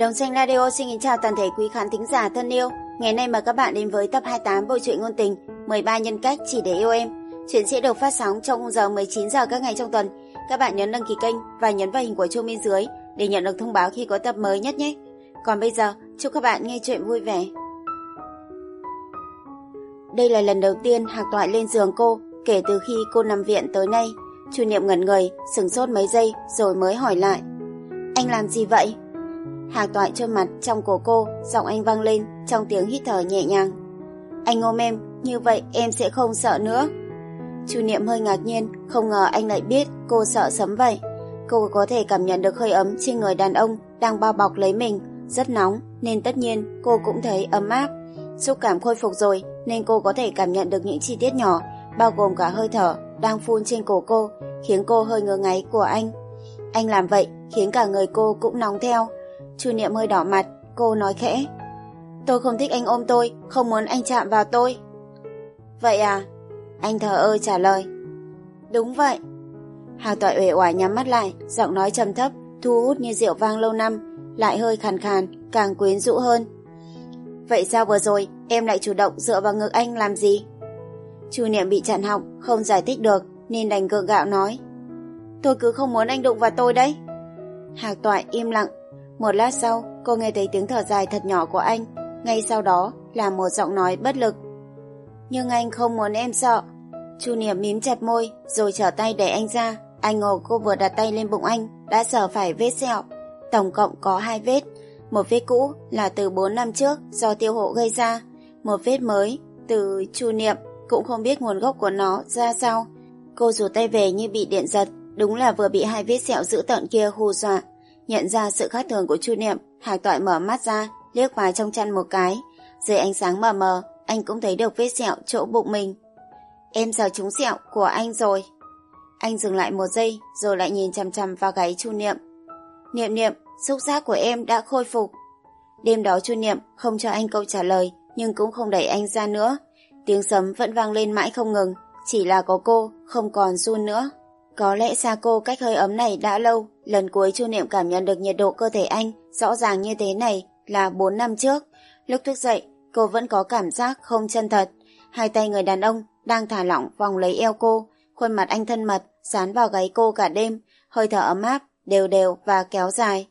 Đồng xanh Radio xin kính chào toàn thể quý khán thính giả thân yêu. Ngày nay mời các bạn đến với tập 28 bộ truyện ngôn tình 13 nhân cách chỉ để yêu em. Chuyện sẽ được phát sóng trong giờ 19 giờ các ngày trong tuần. Các bạn nhấn đăng ký kênh và nhấn vào hình của chuông bên dưới để nhận được thông báo khi có tập mới nhất nhé. Còn bây giờ, chúc các bạn nghe chuyện vui vẻ. Đây là lần đầu tiên Hạc Toại lên giường cô kể từ khi cô nằm viện tới nay. Chu Niệm ngẩn người, sừng sốt mấy giây rồi mới hỏi lại. Anh làm gì vậy? Hàng Toại trơ mặt trong cổ cô, giọng anh vang lên trong tiếng hít thở nhẹ nhàng. Anh ôm em, như vậy em sẽ không sợ nữa. Chu Niệm hơi ngạc nhiên, không ngờ anh lại biết cô sợ sấm vậy. Cô có thể cảm nhận được hơi ấm trên người đàn ông đang bao bọc lấy mình, rất nóng nên tất nhiên cô cũng thấy ấm áp. Xúc cảm khôi phục rồi nên cô có thể cảm nhận được những chi tiết nhỏ, bao gồm cả hơi thở đang phun trên cổ cô, khiến cô hơi ngứa ngáy của anh. Anh làm vậy khiến cả người cô cũng nóng theo. Chu Niệm hơi đỏ mặt, cô nói khẽ. Tôi không thích anh ôm tôi, không muốn anh chạm vào tôi. Vậy à? Anh thờ ơ trả lời. Đúng vậy. Hà Toại uể oải nhắm mắt lại, giọng nói trầm thấp, thu hút như rượu vang lâu năm, lại hơi khàn khàn, càng quyến rũ hơn. Vậy sao vừa rồi em lại chủ động dựa vào ngực anh làm gì? Chu Niệm bị chặn họng, không giải thích được nên đành gượng gạo nói. Tôi cứ không muốn anh đụng vào tôi đấy. Hạc Toại im lặng. Một lát sau, cô nghe thấy tiếng thở dài thật nhỏ của anh. Ngay sau đó là một giọng nói bất lực. Nhưng anh không muốn em sợ. Chu Niệm mím chặt môi rồi trở tay để anh ra. Anh ngồi cô vừa đặt tay lên bụng anh đã sờ phải vết sẹo. Tổng cộng có hai vết. Một vết cũ là từ 4 năm trước do tiêu hộ gây ra. Một vết mới từ Chu Niệm cũng không biết nguồn gốc của nó ra sao. Cô rủ tay về như bị điện giật, đúng là vừa bị hai vết sẹo dữ tợn kia hù dọa. Nhận ra sự khác thường của Chu Niệm, Hạc Toại mở mắt ra, liếc vào trong chăn một cái. Dưới ánh sáng mờ mờ, anh cũng thấy được vết sẹo chỗ bụng mình. Em giờ trúng sẹo của anh rồi. Anh dừng lại một giây, rồi lại nhìn chằm chằm vào gáy Chu Niệm. Niệm niệm, xúc giác của em đã khôi phục. Đêm đó Chu Niệm không cho anh câu trả lời, nhưng cũng không đẩy anh ra nữa. Tiếng sấm vẫn vang lên mãi không ngừng, chỉ là có cô, không còn run nữa. Có lẽ xa cô cách hơi ấm này đã lâu, lần cuối Chu Niệm cảm nhận được nhiệt độ cơ thể anh rõ ràng như thế này là 4 năm trước. Lúc thức dậy, cô vẫn có cảm giác không chân thật. Hai tay người đàn ông đang thả lỏng vòng lấy eo cô, khuôn mặt anh thân mật, dán vào gáy cô cả đêm, hơi thở ấm áp, đều đều và kéo dài.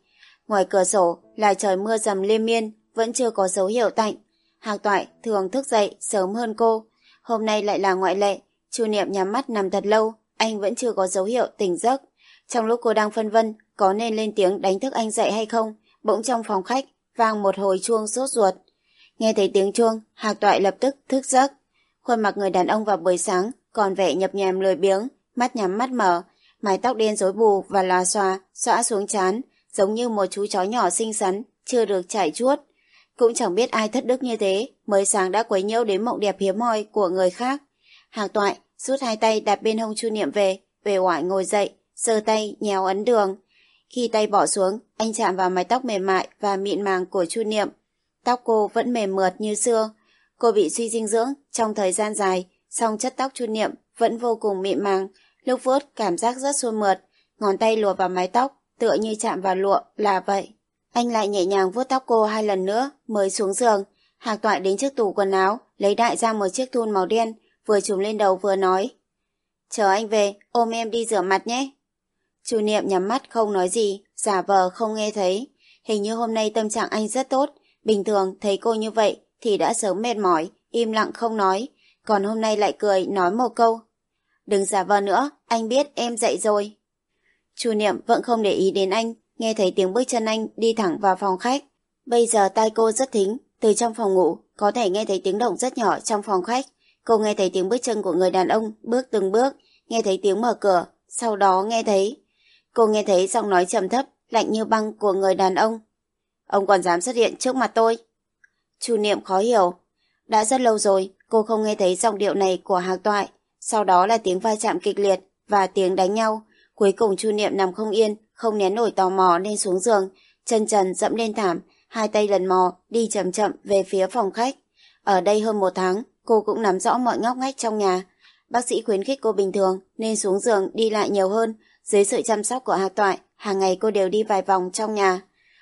Ngoài cửa sổ là trời mưa dầm liên miên, vẫn chưa có dấu hiệu tạnh. Hạc Toại thường thức dậy sớm hơn cô. Hôm nay lại là ngoại lệ, Chu Niệm nhắm mắt nằm thật lâu, anh vẫn chưa có dấu hiệu tỉnh giấc. Trong lúc cô đang phân vân có nên lên tiếng đánh thức anh dậy hay không, bỗng trong phòng khách vang một hồi chuông sốt ruột. Nghe thấy tiếng chuông, Hạc Toại lập tức thức giấc. Khuôn mặt người đàn ông vào buổi sáng còn vẻ nhập nhèm lười biếng, mắt nhắm mắt mở, mái tóc đen rối bù và lòa xòa, xõa xuống chán, giống như một chú chó nhỏ xinh xắn, chưa được trải chuốt. Cũng chẳng biết ai thất đức như thế, mới sáng đã quấy nhiễu đến mộng đẹp hiếm hoi của người khác. Hạc toại, rút hai tay đặt bên hông chu niệm về, về oải ngồi dậy, sơ tay, nhéo ấn đường. Khi tay bỏ xuống, anh chạm vào mái tóc mềm mại và mịn màng của chu niệm. Tóc cô vẫn mềm mượt như xưa. Cô bị suy dinh dưỡng trong thời gian dài, song chất tóc chu niệm vẫn vô cùng mịn màng. Lúc vuốt cảm giác rất suôn mượt, ngón tay lùa vào mái tóc, tựa như chạm vào lụa là vậy. Anh lại nhẹ nhàng vuốt tóc cô hai lần nữa mới xuống giường. Hạc toại đến trước tủ quần áo, lấy đại ra một chiếc thun màu đen, vừa trùm lên đầu vừa nói. Chờ anh về, ôm em đi rửa mặt nhé. Chu Niệm nhắm mắt không nói gì, giả vờ không nghe thấy. Hình như hôm nay tâm trạng anh rất tốt, bình thường thấy cô như vậy thì đã sớm mệt mỏi, im lặng không nói, còn hôm nay lại cười nói một câu. Đừng giả vờ nữa, anh biết em dậy rồi. Chu Niệm vẫn không để ý đến anh, nghe thấy tiếng bước chân anh đi thẳng vào phòng khách. Bây giờ tai cô rất thính, từ trong phòng ngủ có thể nghe thấy tiếng động rất nhỏ trong phòng khách. Cô nghe thấy tiếng bước chân của người đàn ông bước từng bước, nghe thấy tiếng mở cửa, sau đó nghe thấy. Cô nghe thấy giọng nói trầm thấp, lạnh như băng của người đàn ông. Ông còn dám xuất hiện trước mặt tôi. Chu Niệm khó hiểu. Đã rất lâu rồi, cô không nghe thấy giọng điệu này của Hạc Toại. Sau đó là tiếng va chạm kịch liệt và tiếng đánh nhau. Cuối cùng Chu Niệm nằm không yên, không nén nổi tò mò nên xuống giường, chân trần dẫm lên thảm, hai tay lần mò, đi chậm chậm về phía phòng khách. Ở đây hơn một tháng, cô cũng nắm rõ mọi ngóc ngách trong nhà. Bác sĩ khuyến khích cô bình thường nên xuống giường đi lại nhiều hơn. Dưới sự chăm sóc của Hạc Toại, hàng ngày cô đều đi vài vòng trong nhà.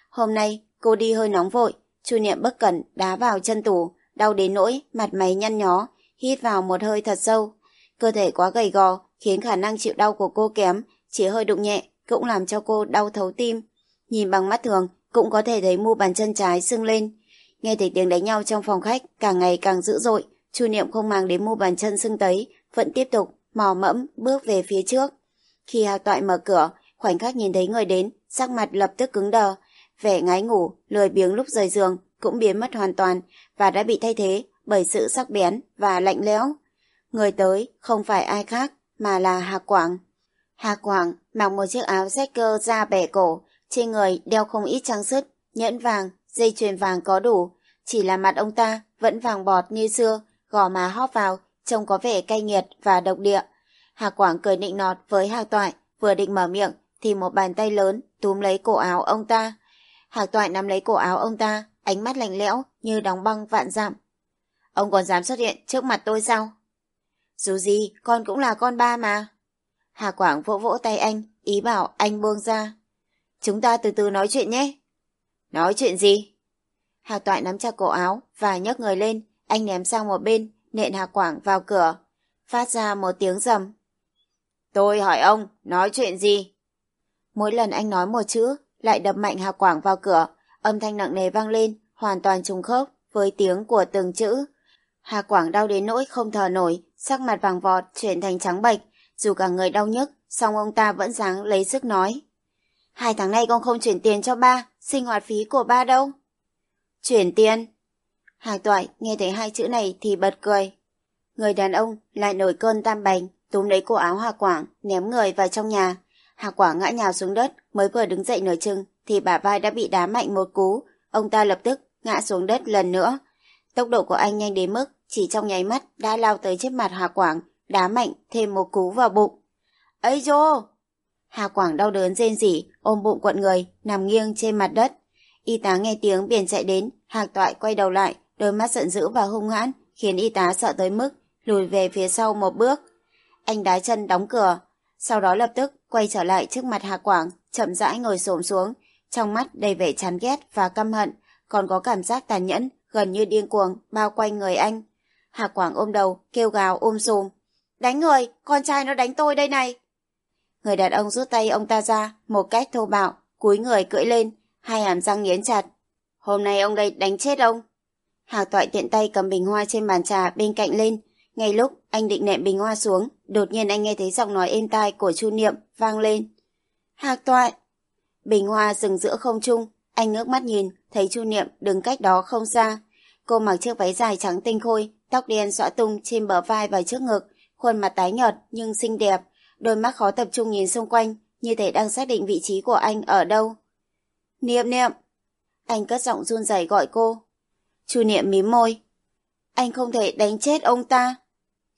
Hôm nay, cô đi hơi nóng vội, Chu Niệm bất cẩn đá vào chân tủ, đau đến nỗi mặt mày nhăn nhó, hít vào một hơi thật sâu. Cơ thể quá gầy gò khiến khả năng chịu đau của cô kém, chỉ hơi đụng nhẹ cũng làm cho cô đau thấu tim. Nhìn bằng mắt thường cũng có thể thấy mu bàn chân trái sưng lên. Nghe thấy tiếng đánh nhau trong phòng khách càng ngày càng dữ dội, Chu Niệm không mang đến mu bàn chân sưng tấy, vẫn tiếp tục mò mẫm bước về phía trước. Khi Hạc Toại mở cửa, khoảnh khắc nhìn thấy người đến, sắc mặt lập tức cứng đờ, vẻ ngái ngủ, lười biếng lúc rời giường cũng biến mất hoàn toàn và đã bị thay thế bởi sự sắc bén và lạnh lẽo. Người tới không phải ai khác mà là hà Quảng. hà Quảng mặc một chiếc áo rách cơ da bẻ cổ, trên người đeo không ít trang sức, nhẫn vàng, dây chuyền vàng có đủ, chỉ là mặt ông ta vẫn vàng bọt như xưa, gò má hóp vào, trông có vẻ cay nghiệt và độc địa. Hạc Quảng cười nịnh nọt với Hạc Toại, vừa định mở miệng thì một bàn tay lớn túm lấy cổ áo ông ta. Hạc Toại nắm lấy cổ áo ông ta, ánh mắt lạnh lẽo như đóng băng vạn dặm. Ông còn dám xuất hiện trước mặt tôi sao? Dù gì, con cũng là con ba mà. Hà Quảng vỗ vỗ tay anh, ý bảo anh buông ra. Chúng ta từ từ nói chuyện nhé. Nói chuyện gì? Hà Toại nắm chặt cổ áo và nhấc người lên, anh ném sang một bên, nện Hà Quảng vào cửa, phát ra một tiếng rầm. Tôi hỏi ông, nói chuyện gì? Mỗi lần anh nói một chữ, lại đập mạnh Hà Quảng vào cửa, âm thanh nặng nề vang lên, hoàn toàn trùng khớp với tiếng của từng chữ. Hà Quảng đau đến nỗi không thở nổi, sắc mặt vàng vọt chuyển thành trắng bệch, dù cả người đau nhức, song ông ta vẫn dáng lấy sức nói. Hai tháng nay con không chuyển tiền cho ba, sinh hoạt phí của ba đâu. Chuyển tiền? Hà Toại nghe thấy hai chữ này thì bật cười. Người đàn ông lại nổi cơn tam bành, túm lấy cổ áo Hà Quảng, ném người vào trong nhà. Hà Quảng ngã nhào xuống đất, mới vừa đứng dậy nửa chừng thì bả vai đã bị đá mạnh một cú. Ông ta lập tức ngã xuống đất lần nữa. Tốc độ của anh nhanh đến mức chỉ trong nháy mắt đã lao tới trước mặt Hà Quảng, đá mạnh thêm một cú vào bụng. Ây dô! Hà Quảng đau đớn rên rỉ, ôm bụng quận người, nằm nghiêng trên mặt đất. Y tá nghe tiếng biển chạy đến, Hạc Toại quay đầu lại, đôi mắt giận dữ và hung hãn, khiến y tá sợ tới mức lùi về phía sau một bước. Anh đá chân đóng cửa, sau đó lập tức quay trở lại trước mặt Hà Quảng, chậm rãi ngồi xổm xuống, trong mắt đầy vẻ chán ghét và căm hận, còn có cảm giác tàn nhẫn, gần như điên cuồng, bao quanh người anh. Hà Quảng ôm đầu, kêu gào ôm sùm. Đánh người, con trai nó đánh tôi đây này. Người đàn ông rút tay ông ta ra, một cách thô bạo, cúi người cưỡi lên, hai hàm răng nghiến chặt. Hôm nay ông đây đánh chết ông. Hà Toại tiện tay cầm bình hoa trên bàn trà bên cạnh lên. Ngay lúc anh định nệm bình hoa xuống, đột nhiên anh nghe thấy giọng nói êm tai của Chu Niệm vang lên. Hạc Toại! Bình hoa dừng giữa không trung, anh ngước mắt nhìn, thấy Chu Niệm đứng cách đó không xa. Cô mặc chiếc váy dài trắng tinh khôi, tóc đen xõa tung trên bờ vai và trước ngực, khuôn mặt tái nhợt nhưng xinh đẹp, đôi mắt khó tập trung nhìn xung quanh, như thể đang xác định vị trí của anh ở đâu. Niệm niệm! Anh cất giọng run rẩy gọi cô. Chu niệm mím môi. Anh không thể đánh chết ông ta.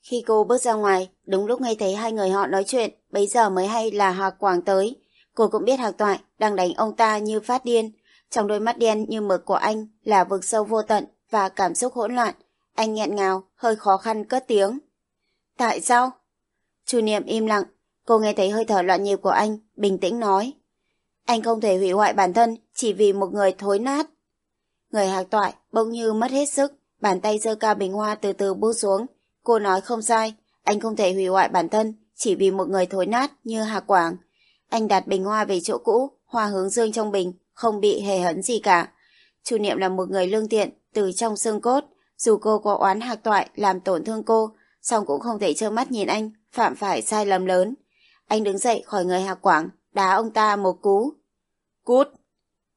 Khi cô bước ra ngoài, đúng lúc nghe thấy hai người họ nói chuyện, bấy giờ mới hay là Hạc Quảng tới. Cô cũng biết Hạc Toại đang đánh ông ta như phát điên. Trong đôi mắt đen như mực của anh là vực sâu vô tận và cảm xúc hỗn loạn. Anh nghẹn ngào, hơi khó khăn cất tiếng. Tại sao? Chu Niệm im lặng, cô nghe thấy hơi thở loạn nhịp của anh, bình tĩnh nói. Anh không thể hủy hoại bản thân chỉ vì một người thối nát. Người hạc toại bỗng như mất hết sức, bàn tay giơ cao bình hoa từ từ buông xuống. Cô nói không sai, anh không thể hủy hoại bản thân chỉ vì một người thối nát như hà quảng. Anh đặt bình hoa về chỗ cũ, hoa hướng dương trong bình, không bị hề hấn gì cả. Chu Niệm là một người lương thiện, từ trong xương cốt. Dù cô có oán hạc toại làm tổn thương cô, song cũng không thể trơ mắt nhìn anh phạm phải sai lầm lớn. Anh đứng dậy khỏi người hà Quảng, đá ông ta một cú. Cút!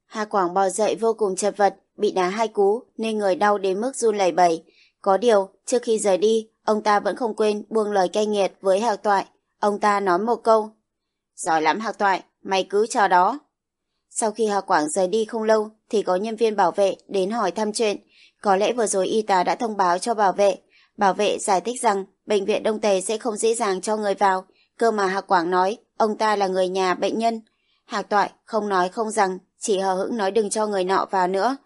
hà Quảng bò dậy vô cùng chật vật, bị đá hai cú nên người đau đến mức run lẩy bẩy. Có điều, trước khi rời đi, ông ta vẫn không quên buông lời cay nghiệt với Hạc Toại. Ông ta nói một câu. Giỏi lắm Hạc Toại, mày cứ chờ đó. Sau khi Hạc Quảng rời đi không lâu thì có nhân viên bảo vệ đến hỏi thăm chuyện. Có lẽ vừa rồi y tá đã thông báo cho bảo vệ. Bảo vệ giải thích rằng bệnh viện Đông Tề sẽ không dễ dàng cho người vào. Cơ mà Hạc Quảng nói ông ta là người nhà bệnh nhân. Hạc Toại không nói không rằng, chỉ hờ hững nói đừng cho người nọ vào nữa.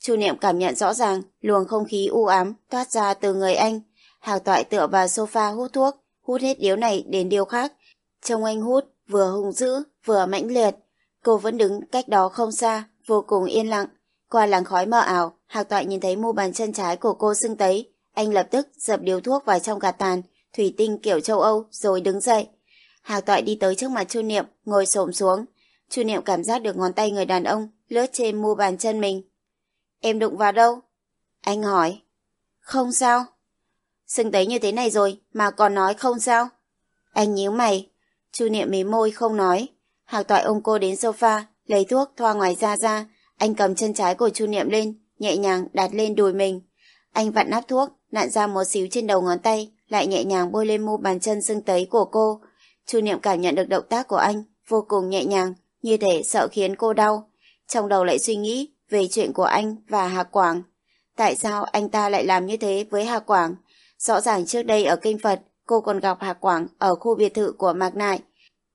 Chu Niệm cảm nhận rõ ràng luồng không khí u ám toát ra từ người anh. Hạc Toại tựa vào sofa hút thuốc, hút hết điếu này đến điếu khác. Trông anh hút vừa hung dữ vừa mãnh liệt. Cô vẫn đứng cách đó không xa, vô cùng yên lặng. Qua làng khói mờ ảo, Hạc Toại nhìn thấy mu bàn chân trái của cô sưng tấy. Anh lập tức dập điếu thuốc vào trong gạt tàn, thủy tinh kiểu châu Âu rồi đứng dậy. Hạc Toại đi tới trước mặt Chu Niệm, ngồi xổm xuống. Chu Niệm cảm giác được ngón tay người đàn ông lướt trên mu bàn chân mình. Em đụng vào đâu? Anh hỏi. Không sao. Sưng tấy như thế này rồi mà còn nói không sao. Anh nhíu mày. Chu Niệm mí môi không nói. Hạc Toại ôm cô đến sofa, lấy thuốc thoa ngoài da ra. Anh cầm chân trái của Chu Niệm lên, nhẹ nhàng đặt lên đùi mình. Anh vặn nắp thuốc, nặn ra một xíu trên đầu ngón tay, lại nhẹ nhàng bôi lên mu bàn chân sưng tấy của cô. Chu Niệm cảm nhận được động tác của anh, vô cùng nhẹ nhàng, như thể sợ khiến cô đau. Trong đầu lại suy nghĩ về chuyện của anh và Hà Quảng. Tại sao anh ta lại làm như thế với Hà Quảng? Rõ ràng trước đây ở Kinh Phật, cô còn gặp Hà Quảng ở khu biệt thự của Mạc Nại.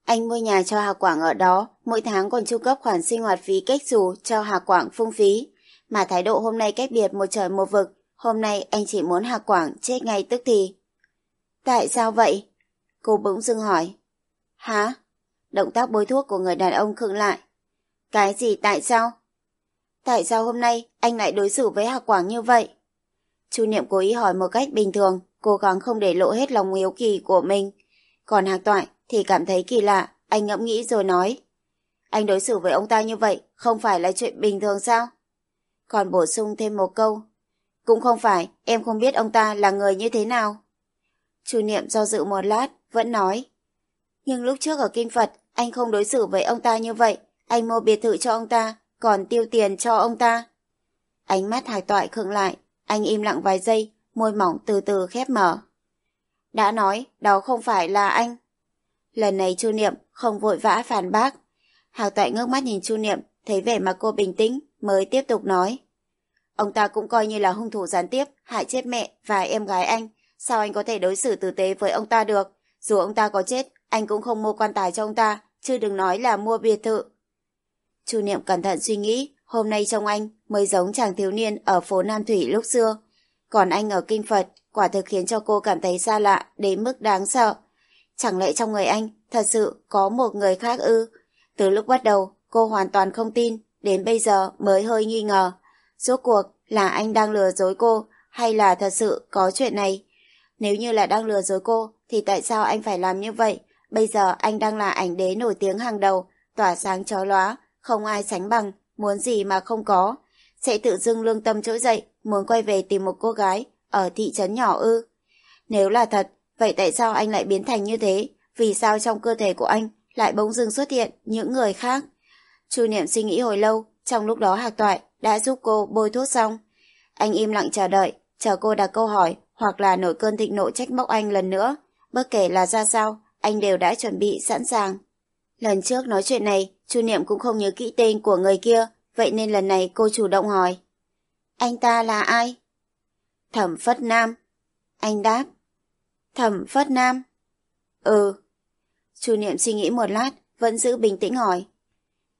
Anh mua nhà cho Hà Quảng ở đó, mỗi tháng còn chu cấp khoản sinh hoạt phí cách dù cho Hà Quảng phung phí. Mà thái độ hôm nay cách biệt một trời một vực, hôm nay anh chỉ muốn Hà Quảng chết ngay tức thì. Tại sao vậy? Cô bỗng dưng hỏi. Hả? Động tác bôi thuốc của người đàn ông khựng lại. Cái gì tại sao? Tại sao hôm nay anh lại đối xử với Hà Quảng như vậy? Chu Niệm cố ý hỏi một cách bình thường, cố gắng không để lộ hết lòng hiếu kỳ của mình. Còn Hạc Toại thì cảm thấy kỳ lạ, anh ngẫm nghĩ rồi nói. Anh đối xử với ông ta như vậy không phải là chuyện bình thường sao? Còn bổ sung thêm một câu. Cũng không phải, em không biết ông ta là người như thế nào. Chu Niệm do dự một lát, vẫn nói. Nhưng lúc trước ở Kinh Phật, anh không đối xử với ông ta như vậy. Anh mua biệt thự cho ông ta, còn tiêu tiền cho ông ta. Ánh mắt hải toại khựng lại, anh im lặng vài giây, môi mỏng từ từ khép mở. Đã nói, đó không phải là anh. Lần này Chu Niệm không vội vã phản bác. Hào Toại ngước mắt nhìn Chu Niệm, thấy vẻ mà cô bình tĩnh, mới tiếp tục nói. Ông ta cũng coi như là hung thủ gián tiếp, hại chết mẹ và em gái anh. Sao anh có thể đối xử tử tế với ông ta được? Dù ông ta có chết, anh cũng không mua quan tài cho ông ta, chứ đừng nói là mua biệt thự. Chu Niệm cẩn thận suy nghĩ, hôm nay trông anh mới giống chàng thiếu niên ở phố Nam Thủy lúc xưa. Còn anh ở Kinh Phật quả thực khiến cho cô cảm thấy xa lạ đến mức đáng sợ. Chẳng lẽ trong người anh thật sự có một người khác ư? Từ lúc bắt đầu, cô hoàn toàn không tin, đến bây giờ mới hơi nghi ngờ. Rốt cuộc là anh đang lừa dối cô hay là thật sự có chuyện này? Nếu như là đang lừa dối cô, thì tại sao anh phải làm như vậy? Bây giờ anh đang là ảnh đế nổi tiếng hàng đầu, tỏa sáng chói lóa, không ai sánh bằng, muốn gì mà không có. Sẽ tự dưng lương tâm trỗi dậy, muốn quay về tìm một cô gái ở thị trấn nhỏ ư. Nếu là thật, vậy tại sao anh lại biến thành như thế? Vì sao trong cơ thể của anh lại bỗng dưng xuất hiện những người khác? Chu Niệm suy nghĩ hồi lâu, trong lúc đó Hạc Toại đã giúp cô bôi thuốc xong. Anh im lặng chờ đợi, chờ cô đặt câu hỏi hoặc là nổi cơn thịnh nộ trách móc anh lần nữa. Bất kể là ra sao, anh đều đã chuẩn bị sẵn sàng. Lần trước nói chuyện này, Chu Niệm cũng không nhớ kỹ tên của người kia, vậy nên lần này cô chủ động hỏi. Anh ta là ai? Thẩm Phất Nam. Anh đáp. Thẩm Phất Nam. Ừ. Chu Niệm suy nghĩ một lát, vẫn giữ bình tĩnh hỏi.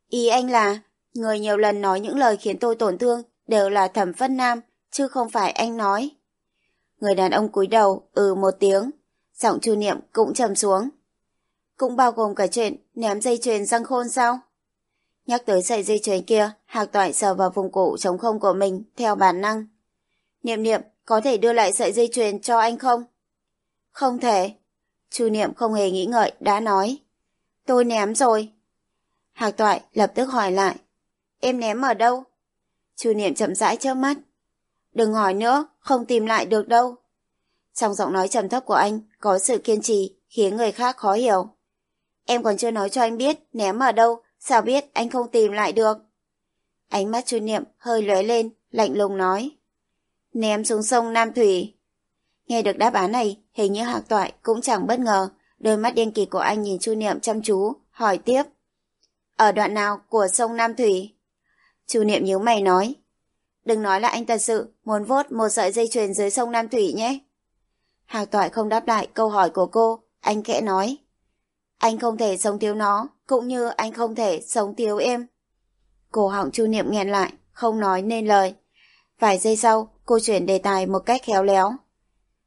Ý anh là, người nhiều lần nói những lời khiến tôi tổn thương đều là Thẩm Phất Nam, chứ không phải anh nói. Người đàn ông cúi đầu, ừ một tiếng. Giọng Chu Niệm cũng trầm xuống. Cũng bao gồm cả chuyện ném dây chuyền răng khôn sao? Nhắc tới sợi dây chuyền kia, Hạc Toại sờ vào vùng cổ trống không của mình theo bản năng. Niệm niệm, có thể đưa lại sợi dây chuyền cho anh không? Không thể. Chu Niệm không hề nghĩ ngợi, đã nói. Tôi ném rồi. Hạc Toại lập tức hỏi lại. Em ném ở đâu? Chu Niệm chậm rãi trước mắt. Đừng hỏi nữa, không tìm lại được đâu. Trong giọng nói trầm thấp của anh có sự kiên trì khiến người khác khó hiểu. Em còn chưa nói cho anh biết ném ở đâu, sao biết anh không tìm lại được. Ánh mắt chu niệm hơi lóe lên, lạnh lùng nói. Ném xuống sông Nam Thủy. Nghe được đáp án này, hình như hạc toại cũng chẳng bất ngờ. Đôi mắt đen kỳ của anh nhìn chu niệm chăm chú, hỏi tiếp. Ở đoạn nào của sông Nam Thủy? Chu niệm nhíu mày nói. Đừng nói là anh thật sự muốn vốt một sợi dây chuyền dưới sông Nam Thủy nhé. Hạc toại không đáp lại câu hỏi của cô, anh kẽ nói. Anh không thể sống thiếu nó, cũng như anh không thể sống thiếu em. Cổ họng chu niệm nghẹn lại, không nói nên lời. Vài giây sau, cô chuyển đề tài một cách khéo léo.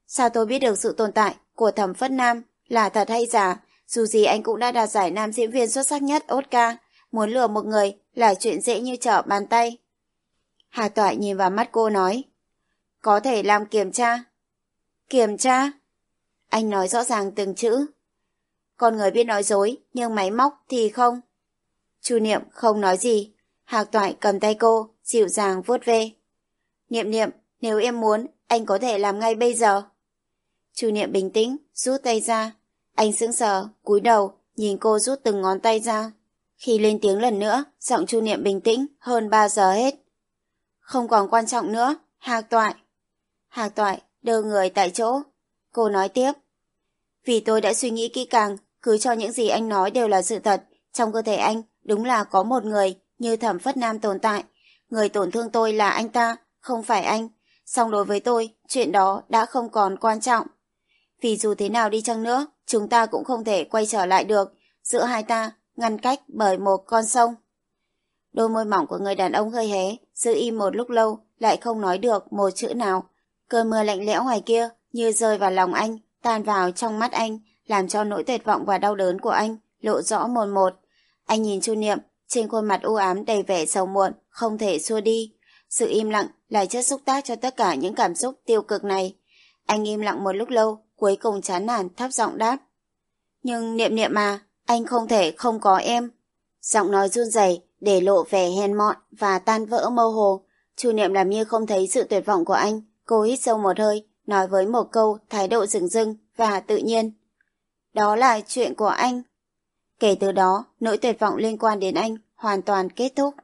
Sao tôi biết được sự tồn tại của thẩm phất nam là thật hay giả, dù gì anh cũng đã đạt giải nam diễn viên xuất sắc nhất Oscar, muốn lừa một người là chuyện dễ như trở bàn tay. Hà Toại nhìn vào mắt cô nói. Có thể làm kiểm tra. Kiểm tra? Anh nói rõ ràng từng chữ. Con người biết nói dối, nhưng máy móc thì không. Chu Niệm không nói gì. Hạc Toại cầm tay cô, dịu dàng vuốt ve. Niệm niệm, nếu em muốn, anh có thể làm ngay bây giờ. Chu Niệm bình tĩnh, rút tay ra. Anh sững sờ, cúi đầu, nhìn cô rút từng ngón tay ra. Khi lên tiếng lần nữa, giọng Chu Niệm bình tĩnh hơn ba giờ hết. Không còn quan trọng nữa, Hạc Toại. Hạc Toại đơ người tại chỗ. Cô nói tiếp. Vì tôi đã suy nghĩ kỹ càng, cứ cho những gì anh nói đều là sự thật. Trong cơ thể anh đúng là có một người như thẩm phất nam tồn tại. Người tổn thương tôi là anh ta, không phải anh. Song đối với tôi, chuyện đó đã không còn quan trọng. Vì dù thế nào đi chăng nữa, chúng ta cũng không thể quay trở lại được. Giữa hai ta, ngăn cách bởi một con sông. Đôi môi mỏng của người đàn ông hơi hé, giữ im một lúc lâu, lại không nói được một chữ nào. Cơn mưa lạnh lẽo ngoài kia như rơi vào lòng anh, tan vào trong mắt anh, làm cho nỗi tuyệt vọng và đau đớn của anh lộ rõ một một. Anh nhìn Chu Niệm, trên khuôn mặt u ám đầy vẻ sầu muộn, không thể xua đi. Sự im lặng là chất xúc tác cho tất cả những cảm xúc tiêu cực này. Anh im lặng một lúc lâu, cuối cùng chán nản thấp giọng đáp. Nhưng Niệm Niệm mà, anh không thể không có em. Giọng nói run rẩy để lộ vẻ hèn mọn và tan vỡ mơ hồ. Chu Niệm làm như không thấy sự tuyệt vọng của anh, cô hít sâu một hơi, nói với một câu thái độ rừng rưng và tự nhiên. Đó là chuyện của anh. Kể từ đó, nỗi tuyệt vọng liên quan đến anh hoàn toàn kết thúc.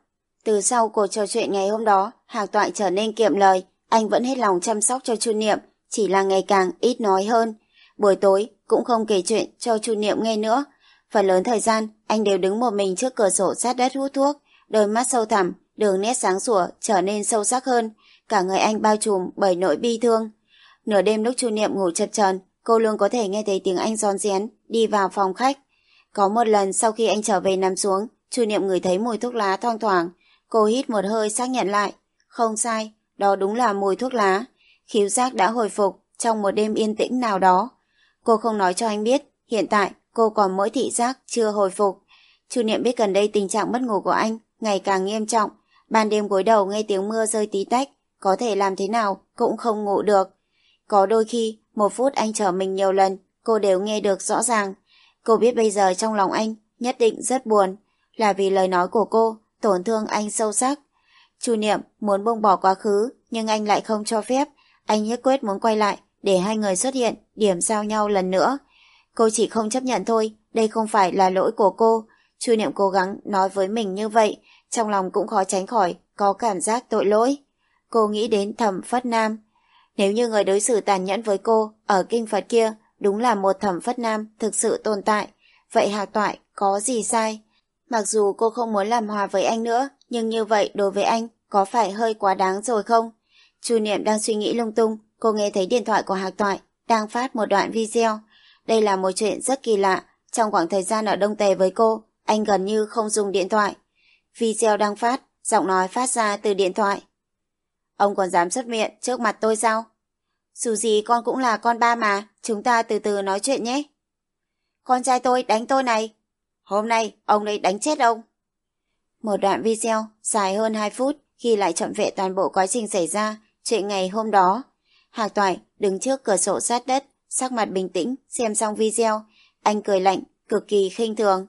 Từ sau cuộc trò chuyện ngày hôm đó, Hạc Toại trở nên kiệm lời, anh vẫn hết lòng chăm sóc cho Chu Niệm, chỉ là ngày càng ít nói hơn. Buổi tối cũng không kể chuyện cho Chu Niệm nghe nữa. Phần lớn thời gian, anh đều đứng một mình trước cửa sổ sát đất hút thuốc, đôi mắt sâu thẳm, đường nét sáng sủa trở nên sâu sắc hơn, cả người anh bao trùm bởi nỗi bi thương. Nửa đêm lúc Chu Niệm ngủ chập chờn, cô luôn có thể nghe thấy tiếng anh rón rén đi vào phòng khách. Có một lần sau khi anh trở về nằm xuống, Chu Niệm ngửi thấy mùi thuốc lá thoang thoảng. Cô hít một hơi xác nhận lại. Không sai, đó đúng là mùi thuốc lá. Khiếu giác đã hồi phục trong một đêm yên tĩnh nào đó. Cô không nói cho anh biết, hiện tại cô còn mỗi thị giác chưa hồi phục. Chu Niệm biết gần đây tình trạng mất ngủ của anh ngày càng nghiêm trọng. Ban đêm gối đầu nghe tiếng mưa rơi tí tách, có thể làm thế nào cũng không ngủ được. Có đôi khi, một phút anh chở mình nhiều lần, cô đều nghe được rõ ràng. Cô biết bây giờ trong lòng anh nhất định rất buồn, là vì lời nói của cô tổn thương anh sâu sắc. Chu Niệm muốn buông bỏ quá khứ, nhưng anh lại không cho phép. Anh nhất quyết muốn quay lại để hai người xuất hiện, điểm giao nhau lần nữa. Cô chỉ không chấp nhận thôi, đây không phải là lỗi của cô. Chu Niệm cố gắng nói với mình như vậy, trong lòng cũng khó tránh khỏi, có cảm giác tội lỗi. Cô nghĩ đến thẩm Phất Nam. Nếu như người đối xử tàn nhẫn với cô ở kinh Phật kia đúng là một thẩm Phất Nam thực sự tồn tại, vậy Hạc Toại có gì sai? Mặc dù cô không muốn làm hòa với anh nữa, nhưng như vậy đối với anh có phải hơi quá đáng rồi không? Chu Niệm đang suy nghĩ lung tung, cô nghe thấy điện thoại của Hạc Toại đang phát một đoạn video. Đây là một chuyện rất kỳ lạ. Trong khoảng thời gian ở Đông Tề với cô, anh gần như không dùng điện thoại. Video đang phát, giọng nói phát ra từ điện thoại. Ông còn dám xuất miệng trước mặt tôi sao? Dù gì con cũng là con ba mà, chúng ta từ từ nói chuyện nhé. Con trai tôi đánh tôi này. Hôm nay ông ấy đánh chết ông. Một đoạn video dài hơn 2 phút ghi lại trọn vẹn toàn bộ quá trình xảy ra chuyện ngày hôm đó. Hạc Toại đứng trước cửa sổ sát đất, sắc mặt bình tĩnh, xem xong video. Anh cười lạnh, cực kỳ khinh thường.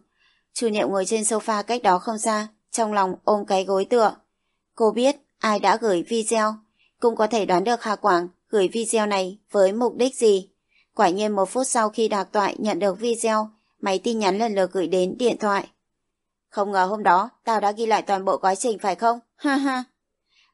Chu Niệm ngồi trên sofa cách đó không xa, trong lòng ôm cái gối tựa. Cô biết ai đã gửi video, cũng có thể đoán được Hà Quảng gửi video này với mục đích gì. Quả nhiên một phút sau khi Đạc Toại nhận được video, máy tin nhắn lần lượt gửi đến điện thoại. Không ngờ hôm đó tao đã ghi lại toàn bộ quá trình phải không? Ha ha.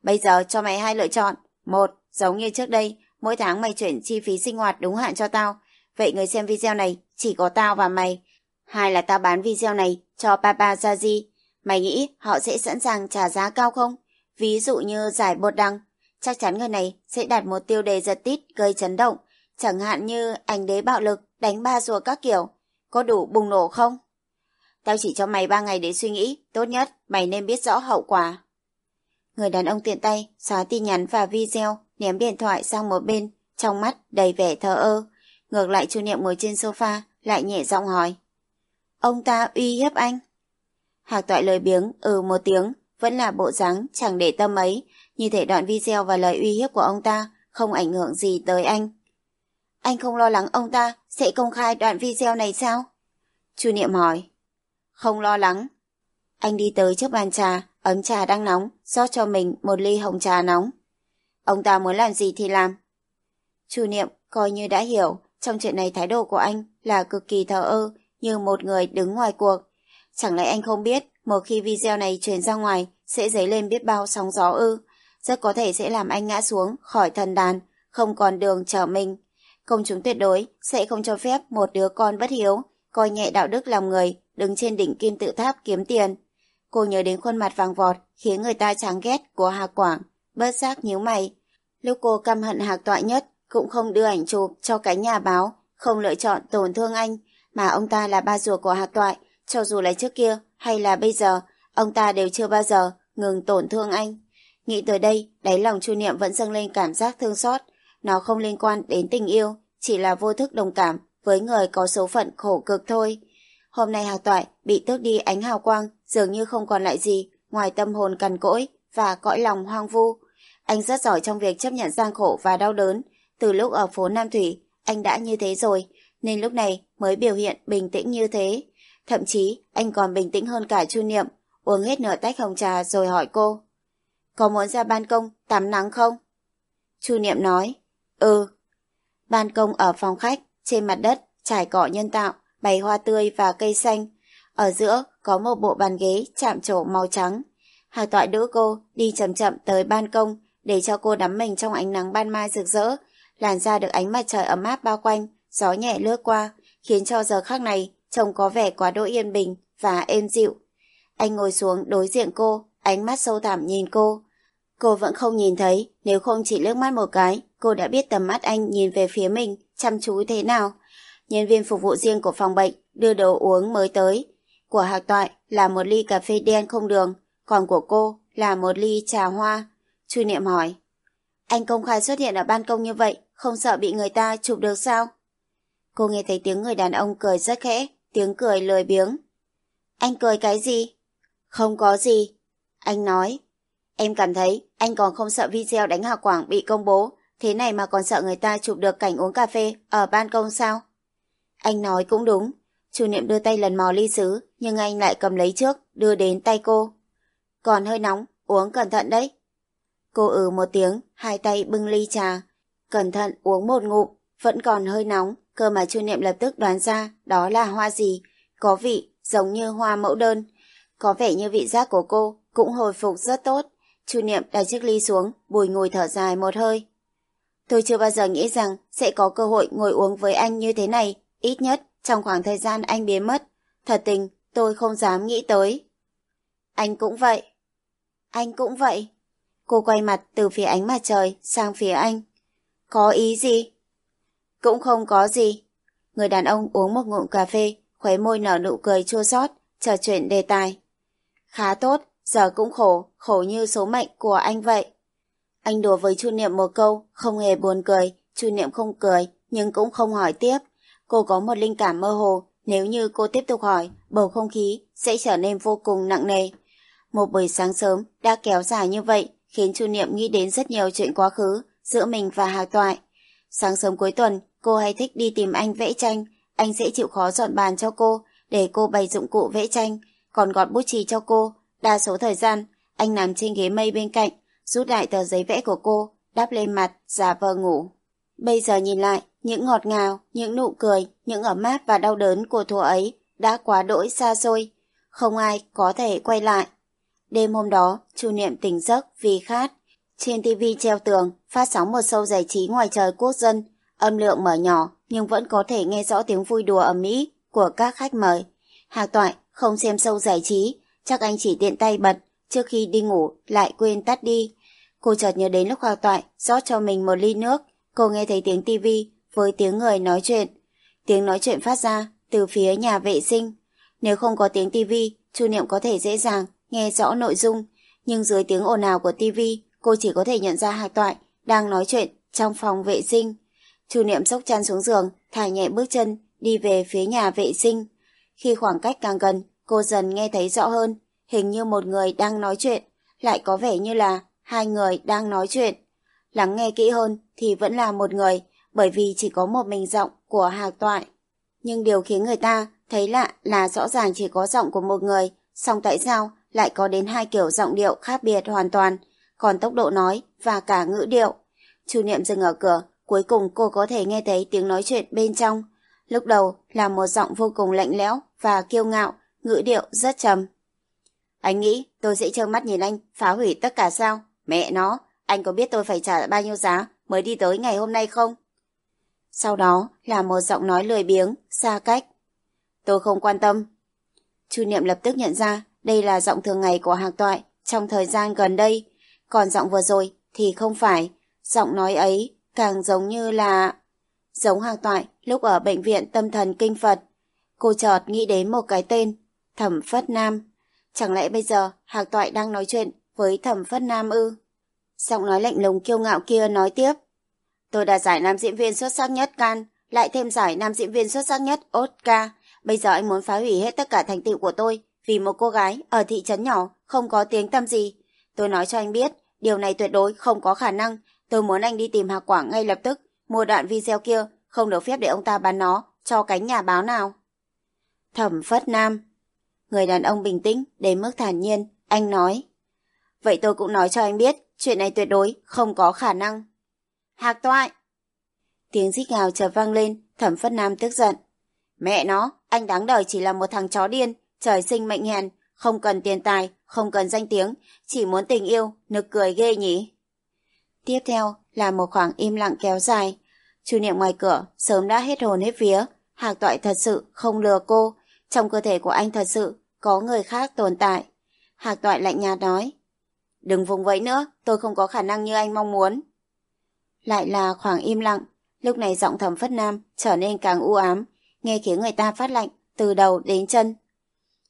Bây giờ cho mày hai lựa chọn. Một, giống như trước đây, mỗi tháng mày chuyển chi phí sinh hoạt đúng hạn cho tao. Vậy người xem video này chỉ có tao và mày. Hai là tao bán video này cho Papa Zazi. Mày nghĩ họ sẽ sẵn sàng trả giá cao không? Ví dụ như giải bột đăng. Chắc chắn người này sẽ đặt một tiêu đề giật tít gây chấn động. Chẳng hạn như ảnh đế bạo lực, đánh ba rùa các kiểu. Có đủ bùng nổ không? Tao chỉ cho mày ba ngày để suy nghĩ. Tốt nhất, mày nên biết rõ hậu quả. Người đàn ông tiện tay, xóa tin nhắn và video, ném điện thoại sang một bên, trong mắt đầy vẻ thờ ơ. Ngược lại chu Niệm ngồi trên sofa, lại nhẹ giọng hỏi. Ông ta uy hiếp anh. Hạc toại lời biếng, ừ một tiếng, vẫn là bộ dáng chẳng để tâm ấy, như thể đoạn video và lời uy hiếp của ông ta không ảnh hưởng gì tới anh. Anh không lo lắng ông ta sẽ công khai đoạn video này sao? Chu Niệm hỏi. Không lo lắng. Anh đi tới trước bàn trà, ấm trà đang nóng, rót cho mình một ly hồng trà nóng. Ông ta muốn làm gì thì làm. Chu Niệm coi như đã hiểu, trong chuyện này thái độ của anh là cực kỳ thờ ơ, như một người đứng ngoài cuộc. Chẳng lẽ anh không biết, một khi video này truyền ra ngoài, sẽ dấy lên biết bao sóng gió ư? Rất có thể sẽ làm anh ngã xuống khỏi thần đàn, không còn đường trở mình. Công chúng tuyệt đối sẽ không cho phép một đứa con bất hiếu, coi nhẹ đạo đức làm người, đứng trên đỉnh kim tự tháp kiếm tiền. Cô nhớ đến khuôn mặt vàng vọt, khiến người ta chán ghét của Hà Quảng, bớt giác nhíu mày. Lúc cô căm hận Hạc Toại nhất, cũng không đưa ảnh chụp cho cái nhà báo, không lựa chọn tổn thương anh, mà ông ta là ba ruột của Hạc Toại, cho dù là trước kia hay là bây giờ, ông ta đều chưa bao giờ ngừng tổn thương anh. Nghĩ tới đây, đáy lòng Chu Niệm vẫn dâng lên cảm giác thương xót. Nó không liên quan đến tình yêu, chỉ là vô thức đồng cảm với người có số phận khổ cực thôi. Hôm nay Hạc Toại bị tước đi ánh hào quang, dường như không còn lại gì ngoài tâm hồn cằn cỗi và cõi lòng hoang vu. Anh rất giỏi trong việc chấp nhận gian khổ và đau đớn. Từ lúc ở phố Nam Thủy, anh đã như thế rồi, nên lúc này mới biểu hiện bình tĩnh như thế. Thậm chí, anh còn bình tĩnh hơn cả Chu Niệm, uống hết nửa tách hồng trà rồi hỏi cô. Có muốn ra ban công, tắm nắng không? Chu Niệm nói, ừ. Ban công ở phòng khách, trên mặt đất, trải cỏ nhân tạo, bày hoa tươi và cây xanh. Ở giữa có một bộ bàn ghế chạm trổ màu trắng. Hà toại đỡ cô đi chậm chậm tới ban công để cho cô đắm mình trong ánh nắng ban mai rực rỡ. Làn da được ánh mặt trời ấm áp bao quanh, gió nhẹ lướt qua, khiến cho giờ khắc này trông có vẻ quá đỗi yên bình và êm dịu. Anh ngồi xuống đối diện cô, ánh mắt sâu thẳm nhìn cô. Cô vẫn không nhìn thấy, nếu không chỉ liếc mắt một cái, cô đã biết tầm mắt anh nhìn về phía mình, chăm chú thế nào. Nhân viên phục vụ riêng của phòng bệnh đưa đồ uống mới tới. Của Hạc Toại là một ly cà phê đen không đường, còn của cô là một ly trà hoa. Chu Niệm hỏi, anh công khai xuất hiện ở ban công như vậy, không sợ bị người ta chụp được sao? Cô nghe thấy tiếng người đàn ông cười rất khẽ, tiếng cười lười biếng. Anh cười cái gì? Không có gì. Anh nói, em cảm thấy anh còn không sợ video đánh Hà Quảng bị công bố, thế này mà còn sợ người ta chụp được cảnh uống cà phê ở ban công sao? Anh nói cũng đúng. Chủ niệm đưa tay lần mò ly sứ, nhưng anh lại cầm lấy trước, đưa đến tay cô. Còn hơi nóng, uống cẩn thận đấy. Cô ừ một tiếng, hai tay bưng ly trà. Cẩn thận uống một ngụm, vẫn còn hơi nóng, cơ mà chu niệm lập tức đoán ra đó là hoa gì. Có vị, giống như hoa mẫu đơn. Có vẻ như vị giác của cô cũng hồi phục rất tốt. Chu niệm đặt chiếc ly xuống, bùi ngồi thở dài một hơi. Tôi chưa bao giờ nghĩ rằng sẽ có cơ hội ngồi uống với anh như thế này, ít nhất trong khoảng thời gian anh biến mất. Thật tình, tôi không dám nghĩ tới. Anh cũng vậy. Anh cũng vậy. Cô quay mặt từ phía ánh mặt trời sang phía anh. Có ý gì? Cũng không có gì. Người đàn ông uống một ngụm cà phê, khóe môi nở nụ cười chua xót, trò chuyện đề tài. Khá tốt, giờ cũng khổ, khổ như số mệnh của anh vậy. Anh đùa với Chu Niệm một câu, không hề buồn cười, Chu Niệm không cười, nhưng cũng không hỏi tiếp. Cô có một linh cảm mơ hồ, nếu như cô tiếp tục hỏi, bầu không khí sẽ trở nên vô cùng nặng nề. Một buổi sáng sớm đã kéo dài như vậy, khiến Chu Niệm nghĩ đến rất nhiều chuyện quá khứ giữa mình và hà Toại. Sáng sớm cuối tuần, cô hay thích đi tìm anh vẽ tranh, anh sẽ chịu khó dọn bàn cho cô, để cô bày dụng cụ vẽ tranh, còn gọt bút chì cho cô. Đa số thời gian, anh nằm trên ghế mây bên cạnh, rút lại tờ giấy vẽ của cô, đắp lên mặt, giả vờ ngủ. Bây giờ nhìn lại, những ngọt ngào, những nụ cười, những ấm áp và đau đớn của thuở ấy đã quá đỗi xa xôi. Không ai có thể quay lại. Đêm hôm đó, Chu Niệm tỉnh giấc vì khát. Trên TV treo tường, phát sóng một show giải trí ngoài trời quốc dân. Âm lượng mở nhỏ, nhưng vẫn có thể nghe rõ tiếng vui đùa ầm Mỹ của các khách mời. Hạc Toại không xem sâu giải trí, chắc anh chỉ tiện tay bật, trước khi đi ngủ lại quên tắt đi. Cô chợt nhớ đến lúc Hạc Toại rót cho mình một ly nước, cô nghe thấy tiếng tivi với tiếng người nói chuyện. Tiếng nói chuyện phát ra từ phía nhà vệ sinh. Nếu không có tiếng tivi, Chu Niệm có thể dễ dàng nghe rõ nội dung, nhưng dưới tiếng ồn ào của tivi, cô chỉ có thể nhận ra Hạc Toại đang nói chuyện trong phòng vệ sinh. Chu Niệm sốc chăn xuống giường, thả nhẹ bước chân, đi về phía nhà vệ sinh. Khi khoảng cách càng gần, cô dần nghe thấy rõ hơn, hình như một người đang nói chuyện, lại có vẻ như là hai người đang nói chuyện. Lắng nghe kỹ hơn thì vẫn là một người, bởi vì chỉ có một mình giọng của Hạc Toại. Nhưng điều khiến người ta thấy lạ là rõ ràng chỉ có giọng của một người, song tại sao lại có đến hai kiểu giọng điệu khác biệt hoàn toàn, còn tốc độ nói và cả ngữ điệu. Chu Niệm dừng ở cửa, cuối cùng cô có thể nghe thấy tiếng nói chuyện bên trong. Lúc đầu là một giọng vô cùng lạnh lẽo và kiêu ngạo, ngữ điệu rất trầm. Anh nghĩ tôi sẽ trơ mắt nhìn anh phá hủy tất cả sao? Mẹ nó, anh có biết tôi phải trả bao nhiêu giá mới đi tới ngày hôm nay không? Sau đó là một giọng nói lười biếng, xa cách. Tôi không quan tâm. Chu Niệm lập tức nhận ra đây là giọng thường ngày của Hạc Toại trong thời gian gần đây. Còn giọng vừa rồi thì không phải. Giọng nói ấy càng giống như là... Giống hàng Toại lúc ở bệnh viện tâm thần kinh Phật. Cô chợt nghĩ đến một cái tên, Thẩm Phất Nam. Chẳng lẽ bây giờ hàng Toại đang nói chuyện với Thẩm Phất Nam ư? Giọng nói lạnh lùng kiêu ngạo kia nói tiếp. Tôi đã giải nam diễn viên xuất sắc nhất Can, lại thêm giải nam diễn viên xuất sắc nhất Oscar. Bây giờ anh muốn phá hủy hết tất cả thành tựu của tôi vì một cô gái ở thị trấn nhỏ không có tiếng tâm gì. Tôi nói cho anh biết, điều này tuyệt đối không có khả năng. Tôi muốn anh đi tìm Hạc Quảng ngay lập tức, mua đoạn video kia, không được phép để ông ta bán nó cho cánh nhà báo nào. Thẩm Phất Nam Người đàn ông bình tĩnh, đến mức thản nhiên, anh nói. Vậy tôi cũng nói cho anh biết, chuyện này tuyệt đối không có khả năng. Hạc toại! Tiếng rít gào chợt vang lên, thẩm phất nam tức giận. Mẹ nó, anh đáng đời chỉ là một thằng chó điên, trời sinh mệnh hèn, không cần tiền tài, không cần danh tiếng, chỉ muốn tình yêu, nực cười ghê nhỉ. Tiếp theo là một khoảng im lặng kéo dài. Chu niệm ngoài cửa sớm đã hết hồn hết vía, hạc toại thật sự không lừa cô, trong cơ thể của anh thật sự có người khác tồn tại. Hạc toại lạnh nhạt nói, đừng vùng vẫy nữa, tôi không có khả năng như anh mong muốn. Lại là khoảng im lặng, lúc này giọng thầm phất nam trở nên càng u ám, nghe khiến người ta phát lạnh từ đầu đến chân.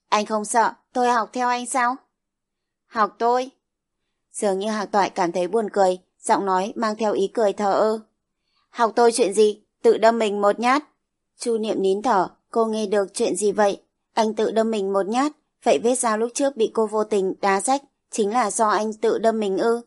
Anh không sợ, tôi học theo anh sao? Học tôi. Dường như Hạc Toại cảm thấy buồn cười, giọng nói mang theo ý cười thờ ơ. Học tôi chuyện gì? Tự đâm mình một nhát. Chu Niệm nín thở, cô nghe được chuyện gì vậy? Anh tự đâm mình một nhát, vậy vết dao lúc trước bị cô vô tình đá rách chính là do anh tự đâm mình ư?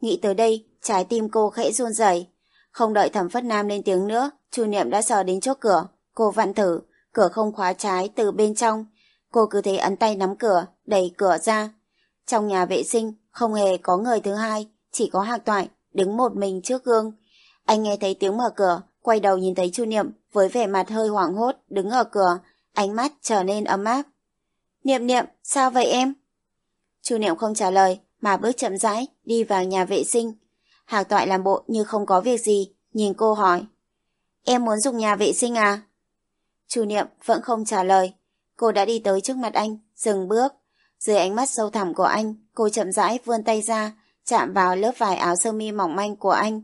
Nghĩ tới đây, trái tim cô khẽ run rẩy. Không đợi thẩm phất nam lên tiếng nữa, chu niệm đã sờ đến chốt cửa. Cô vặn thử, cửa không khóa trái từ bên trong. Cô cứ thế ấn tay nắm cửa, đẩy cửa ra. Trong nhà vệ sinh, không hề có người thứ hai, chỉ có hạc toại, đứng một mình trước gương. Anh nghe thấy tiếng mở cửa, quay đầu nhìn thấy chu niệm với vẻ mặt hơi hoảng hốt, đứng ở cửa, ánh mắt trở nên ấm áp. Niệm niệm, sao vậy em? Chu niệm không trả lời, mà bước chậm rãi, đi vào nhà vệ sinh. Hạc toại làm bộ như không có việc gì, nhìn cô hỏi. Em muốn dùng nhà vệ sinh à? chu niệm vẫn không trả lời. Cô đã đi tới trước mặt anh, dừng bước. Dưới ánh mắt sâu thẳm của anh, cô chậm rãi vươn tay ra, chạm vào lớp vải áo sơ mi mỏng manh của anh.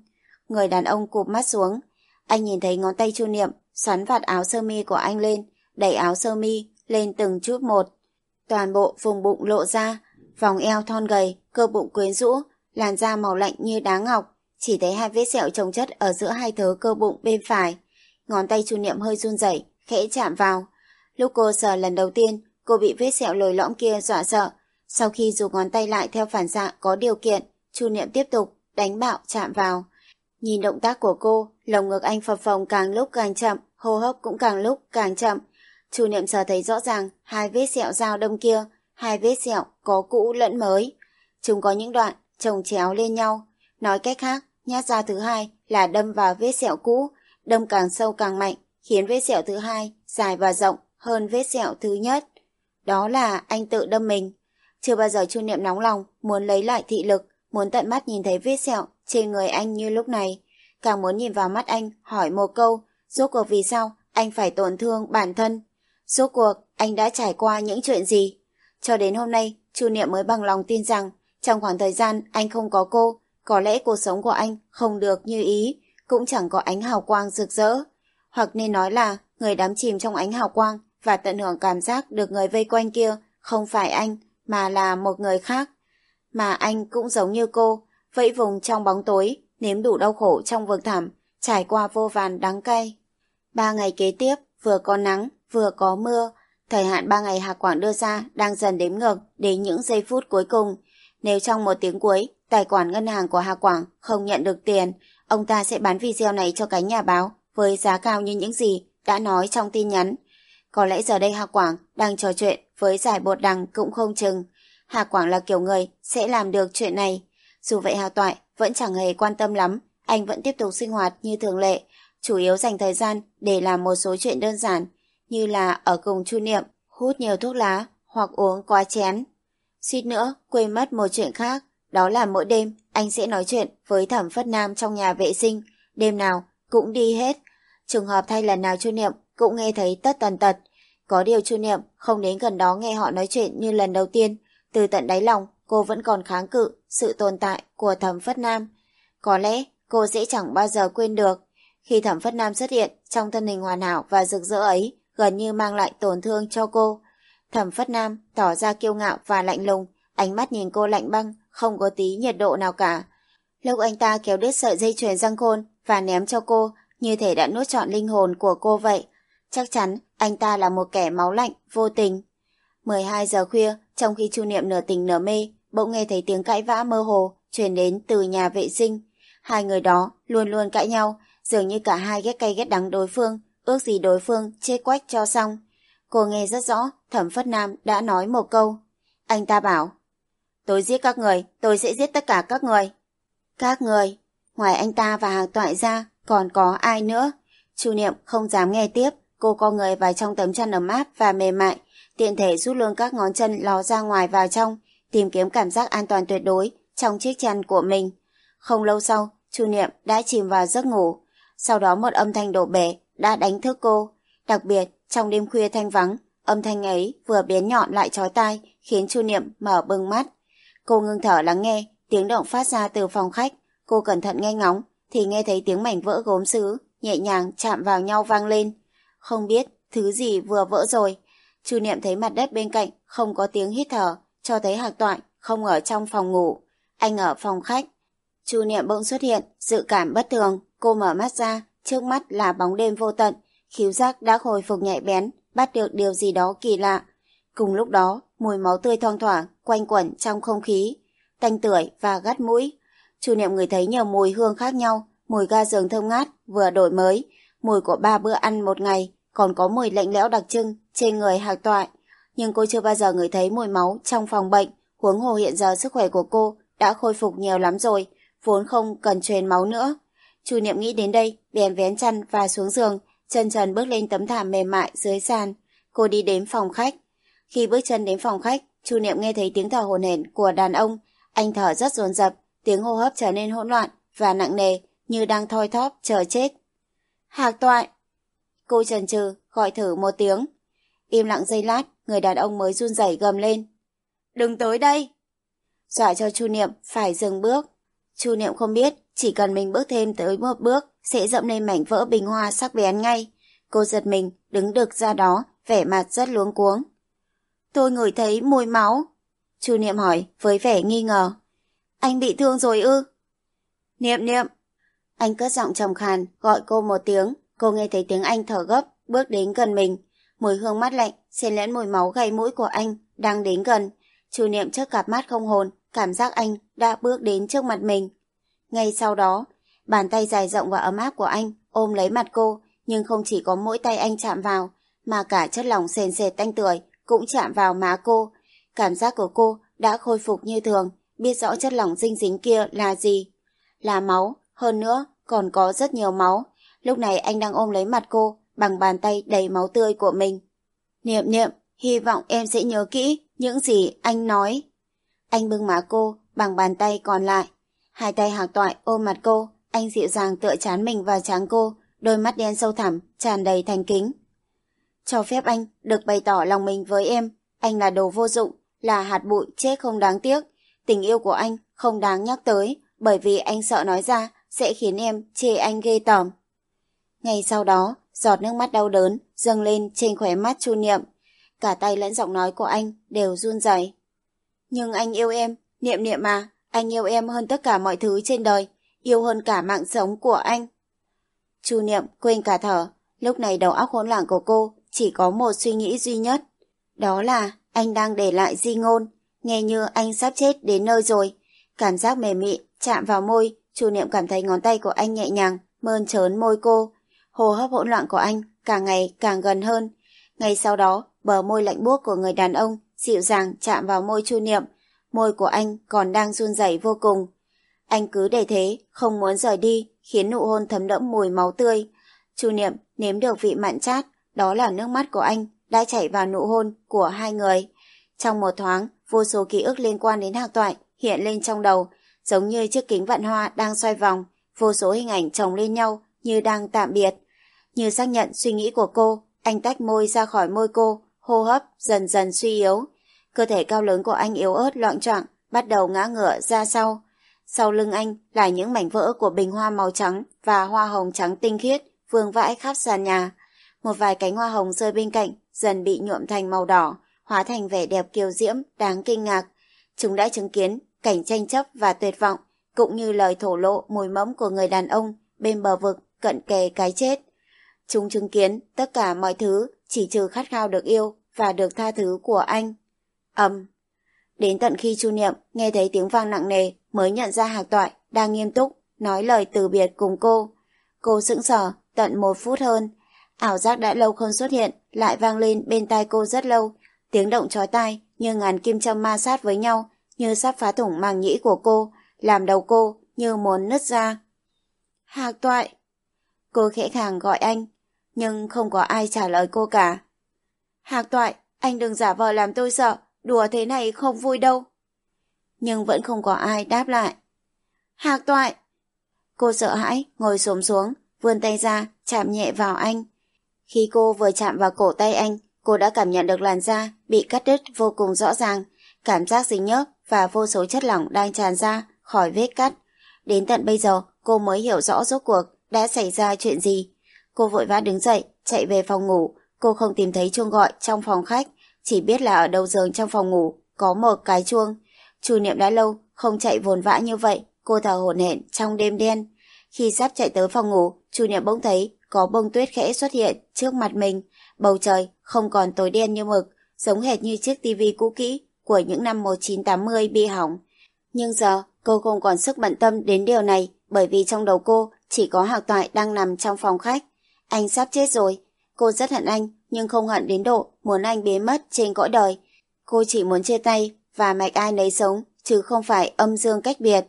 Người đàn ông cụp mắt xuống. Anh nhìn thấy ngón tay chu niệm, xoắn vạt áo sơ mi của anh lên, đẩy áo sơ mi lên từng chút một. Toàn bộ vùng bụng lộ ra, vòng eo thon gầy, cơ bụng quyến rũ, làn da màu lạnh như đá ngọc, chỉ thấy hai vết sẹo trồng chất ở giữa hai thớ cơ bụng bên phải. Ngón tay chu niệm hơi run rẩy, khẽ chạm vào. Lúc cô sờ lần đầu tiên, cô bị vết sẹo lồi lõm kia dọa sợ. Sau khi dùng ngón tay lại theo phản xạ có điều kiện, chu niệm tiếp tục đánh bạo chạm vào. Nhìn động tác của cô, lồng ngực anh phập phồng càng lúc càng chậm, hô hấp cũng càng lúc càng chậm. Chu niệm giờ thấy rõ ràng hai vết sẹo dao đâm kia, hai vết sẹo có cũ lẫn mới. Chúng có những đoạn chồng chéo lên nhau. Nói cách khác, nhát dao thứ hai là đâm vào vết sẹo cũ, đâm càng sâu càng mạnh, khiến vết sẹo thứ hai dài và rộng hơn vết sẹo thứ nhất. Đó là anh tự đâm mình. Chưa bao giờ Chu Niệm nóng lòng, muốn lấy lại thị lực, muốn tận mắt nhìn thấy vết sẹo trên người anh như lúc này. Càng muốn nhìn vào mắt anh, hỏi một câu, rốt cuộc vì sao anh phải tổn thương bản thân? Rốt cuộc anh đã trải qua những chuyện gì? Cho đến hôm nay, Chu Niệm mới bằng lòng tin rằng trong khoảng thời gian anh không có cô, có lẽ cuộc sống của anh không được như ý, cũng chẳng có ánh hào quang rực rỡ. Hoặc nên nói là người đắm chìm trong ánh hào quang và tận hưởng cảm giác được người vây quanh kia không phải anh, mà là một người khác. Mà anh cũng giống như cô, vẫy vùng trong bóng tối, nếm đủ đau khổ trong vực thẳm, trải qua vô vàn đắng cay. Ba ngày kế tiếp, vừa có nắng, vừa có mưa, thời hạn ba ngày Hạc Quảng đưa ra đang dần đếm ngược đến những giây phút cuối cùng, nếu trong một tiếng cuối tài khoản ngân hàng của Hà Quảng không nhận được tiền, ông ta sẽ bán video này cho cái nhà báo với giá cao như những gì đã nói trong tin nhắn. Có lẽ giờ đây Hà Quảng đang trò chuyện với giải bột đằng cũng không chừng. Hà Quảng là kiểu người sẽ làm được chuyện này. Dù vậy Hà Toại vẫn chẳng hề quan tâm lắm, anh vẫn tiếp tục sinh hoạt như thường lệ, chủ yếu dành thời gian để làm một số chuyện đơn giản, như là ở cùng Chu Niệm, hút nhiều thuốc lá hoặc uống quá chén. Suýt nữa, quên mất một chuyện khác, đó là mỗi đêm anh sẽ nói chuyện với Thẩm Phất Nam trong nhà vệ sinh, đêm nào cũng đi hết. Trường hợp thay lần nào Chu Niệm cũng nghe thấy tất tần tật. Có điều Chu Niệm không đến gần đó nghe họ nói chuyện như lần đầu tiên, từ tận đáy lòng cô vẫn còn kháng cự sự tồn tại của Thẩm Phất Nam. Có lẽ cô sẽ chẳng bao giờ quên được. Khi Thẩm Phất Nam xuất hiện trong thân hình hoàn hảo và rực rỡ ấy, gần như mang lại tổn thương cho cô. Thẩm Phất Nam tỏ ra kiêu ngạo và lạnh lùng, ánh mắt nhìn cô lạnh băng, không có tí nhiệt độ nào cả. Lúc anh ta kéo đứt sợi dây chuyền răng khôn và ném cho cô, như thể đã nuốt trọn linh hồn của cô vậy. Chắc chắn anh ta là một kẻ máu lạnh, vô tình. 12 giờ khuya, trong khi Chu Niệm nửa tình nửa mê, bỗng nghe thấy tiếng cãi vã mơ hồ truyền đến từ nhà vệ sinh. Hai người đó luôn luôn cãi nhau, dường như cả hai ghét cay ghét đắng đối phương, ước gì đối phương chê quách cho xong. Cô nghe rất rõ, Thẩm Phất Nam đã nói một câu. Anh ta bảo, tôi giết các người, tôi sẽ giết tất cả các người. Các người, ngoài anh ta và hàng toại ra, còn có ai nữa? Chu Niệm không dám nghe tiếp, cô co người vào trong tấm chăn ấm áp và mềm mại, tiện thể rút lương các ngón chân ló ra ngoài vào trong, tìm kiếm cảm giác an toàn tuyệt đối trong chiếc chăn của mình. Không lâu sau, Chu Niệm đã chìm vào giấc ngủ. Sau đó một âm thanh đổ bể đã đánh thức cô. Đặc biệt, trong đêm khuya thanh vắng, âm thanh ấy vừa biến nhọn lại chói tai, khiến Chu Niệm mở bừng mắt. Cô ngưng thở lắng nghe, tiếng động phát ra từ phòng khách. Cô cẩn thận nghe ngóng, thì nghe thấy tiếng mảnh vỡ gốm sứ, nhẹ nhàng chạm vào nhau vang lên. Không biết thứ gì vừa vỡ rồi. Chu Niệm thấy mặt đất bên cạnh không có tiếng hít thở, cho thấy Hạc Toại không ở trong phòng ngủ. Anh ở phòng khách. Chu Niệm bỗng xuất hiện, dự cảm bất thường. Cô mở mắt ra, trước mắt là bóng đêm vô tận. Khiếu giác đã hồi phục nhạy bén, bắt được điều gì đó kỳ lạ. Cùng lúc đó, mùi máu tươi thoang thoảng, quanh quẩn trong không khí. Tanh tưởi và gắt mũi. Chu Niệm người thấy nhiều mùi hương khác nhau, mùi ga giường thơm ngát, vừa đổi mới, mùi của ba bữa ăn một ngày, còn có mùi lạnh lẽo đặc trưng trên người hạc toại. Nhưng cô chưa bao giờ ngửi thấy mùi máu trong phòng bệnh, huống hồ hiện giờ sức khỏe của cô đã khôi phục nhiều lắm rồi, vốn không cần truyền máu nữa. Chu Niệm nghĩ đến đây, bèn vén chăn và xuống giường, chân trần bước lên tấm thảm mềm mại dưới sàn. Cô đi đến phòng khách. Khi bước chân đến phòng khách, Chu Niệm nghe thấy tiếng thở hồn hển của đàn ông. Anh thở rất dồn dập, tiếng hô hấp trở nên hỗn loạn và nặng nề, như đang thoi thóp chờ chết. Hạc toại! Cô trần trừ, gọi thử một tiếng. Im lặng giây lát, người đàn ông mới run rẩy gầm lên. Đừng tới đây! Dọa cho Chu Niệm phải dừng bước. Chu Niệm không biết, chỉ cần mình bước thêm tới một bước, sẽ dẫm lên mảnh vỡ bình hoa sắc bén ngay. Cô giật mình, đứng được ra đó, vẻ mặt rất luống cuống. Tôi ngửi thấy mùi máu. Chu Niệm hỏi, với vẻ nghi ngờ. Anh bị thương rồi ư? Niệm niệm, anh cất giọng trầm khàn, gọi cô một tiếng. Cô nghe thấy tiếng anh thở gấp, bước đến gần mình. Mùi hương mát lạnh, xen lẫn mùi máu gây mũi của anh, đang đến gần. Chu niệm trước cặp mắt không hồn, cảm giác anh đã bước đến trước mặt mình. Ngay sau đó, bàn tay dài rộng và ấm áp của anh ôm lấy mặt cô, nhưng không chỉ có mỗi tay anh chạm vào, mà cả chất lỏng sền sệt tanh tưởi cũng chạm vào má cô. Cảm giác của cô đã khôi phục như thường, biết rõ chất lỏng dinh dính kia là gì. Là máu, hơn nữa, còn có rất nhiều máu. Lúc này anh đang ôm lấy mặt cô bằng bàn tay đầy máu tươi của mình. Niệm niệm, hy vọng em sẽ nhớ kỹ những gì anh nói. Anh bưng má cô bằng bàn tay còn lại. Hai tay hạc toại ôm mặt cô, anh dịu dàng tựa chán mình vào trán cô, đôi mắt đen sâu thẳm, tràn đầy thành kính. Cho phép anh được bày tỏ lòng mình với em, anh là đồ vô dụng, là hạt bụi chết không đáng tiếc. Tình yêu của anh không đáng nhắc tới, bởi vì anh sợ nói ra sẽ khiến em chê anh ghê tởm. Ngay sau đó, giọt nước mắt đau đớn dâng lên trên khóe mắt Chu Niệm. Cả tay lẫn giọng nói của anh đều run rẩy. Nhưng anh yêu em, Niệm Niệm mà anh yêu em hơn tất cả mọi thứ trên đời, yêu hơn cả mạng sống của anh. Chu Niệm quên cả thở, lúc này đầu óc hỗn loạn của cô chỉ có một suy nghĩ duy nhất. Đó là anh đang để lại di ngôn, nghe như anh sắp chết đến nơi rồi. Cảm giác mềm mị, chạm vào môi, Chu Niệm cảm thấy ngón tay của anh nhẹ nhàng, mơn trớn môi cô. Hồ hấp hỗn loạn của anh càng ngày càng gần hơn. Ngay sau đó, bờ môi lạnh buốt của người đàn ông dịu dàng chạm vào môi Chu Niệm. Môi của anh còn đang run rẩy vô cùng. Anh cứ để thế, không muốn rời đi, khiến nụ hôn thấm đẫm mùi máu tươi. Chu Niệm nếm được vị mặn chát, đó là nước mắt của anh đã chảy vào nụ hôn của hai người. Trong một thoáng, vô số ký ức liên quan đến Hạc Toại hiện lên trong đầu, giống như chiếc kính vạn hoa đang xoay vòng, vô số hình ảnh chồng lên nhau như đang tạm biệt. Như xác nhận suy nghĩ của cô, anh tách môi ra khỏi môi cô, hô hấp dần dần suy yếu. Cơ thể cao lớn của anh yếu ớt loạn trọng, bắt đầu ngã ngựa ra sau. Sau lưng anh là những mảnh vỡ của bình hoa màu trắng và hoa hồng trắng tinh khiết, vương vãi khắp sàn nhà. Một vài cánh hoa hồng rơi bên cạnh, dần bị nhuộm thành màu đỏ, hóa thành vẻ đẹp kiều diễm, đáng kinh ngạc. Chúng đã chứng kiến cảnh tranh chấp và tuyệt vọng, cũng như lời thổ lộ mùi mẫm của người đàn ông bên bờ vực cận kề cái chết. Chúng chứng kiến tất cả mọi thứ, chỉ trừ khát khao được yêu và được tha thứ của anh. ầm Đến tận khi Chu Niệm nghe thấy tiếng vang nặng nề mới nhận ra Hạc Toại đang nghiêm túc, nói lời từ biệt cùng cô. Cô sững sờ tận một phút hơn. Ảo giác đã lâu không xuất hiện, lại vang lên bên tai cô rất lâu. Tiếng động chói tai như ngàn kim châm ma sát với nhau, như sắp phá thủng màng nhĩ của cô, làm đầu cô như muốn nứt ra. Hạc Toại. Cô khẽ khàng gọi anh nhưng không có ai trả lời cô cả. Hạc Toại, anh đừng giả vờ làm tôi sợ, đùa thế này không vui đâu. Nhưng vẫn không có ai đáp lại. Hạc Toại! Cô sợ hãi, ngồi xổm xuống, vươn tay ra, chạm nhẹ vào anh. Khi cô vừa chạm vào cổ tay anh, cô đã cảm nhận được làn da bị cắt đứt vô cùng rõ ràng, cảm giác dính nhớp và vô số chất lỏng đang tràn ra khỏi vết cắt. Đến tận bây giờ, cô mới hiểu rõ rốt cuộc đã xảy ra chuyện gì. Cô vội vã đứng dậy, chạy về phòng ngủ. Cô không tìm thấy chuông gọi trong phòng khách, chỉ biết là ở đầu giường trong phòng ngủ có một cái chuông. Chu niệm đã lâu, không chạy vồn vã như vậy, cô thở hổn hển trong đêm đen. Khi sắp chạy tới phòng ngủ, Chu niệm bỗng thấy có bông tuyết khẽ xuất hiện trước mặt mình. Bầu trời không còn tối đen như mực, giống hệt như chiếc tivi cũ kỹ của những năm 1980 bị hỏng. Nhưng giờ, cô không còn sức bận tâm đến điều này bởi vì trong đầu cô chỉ có Hạc Toại đang nằm trong phòng khách. Anh sắp chết rồi. Cô rất hận anh, nhưng không hận đến độ muốn anh biến mất trên cõi đời. Cô chỉ muốn chia tay và mạch ai nấy sống, chứ không phải âm dương cách biệt.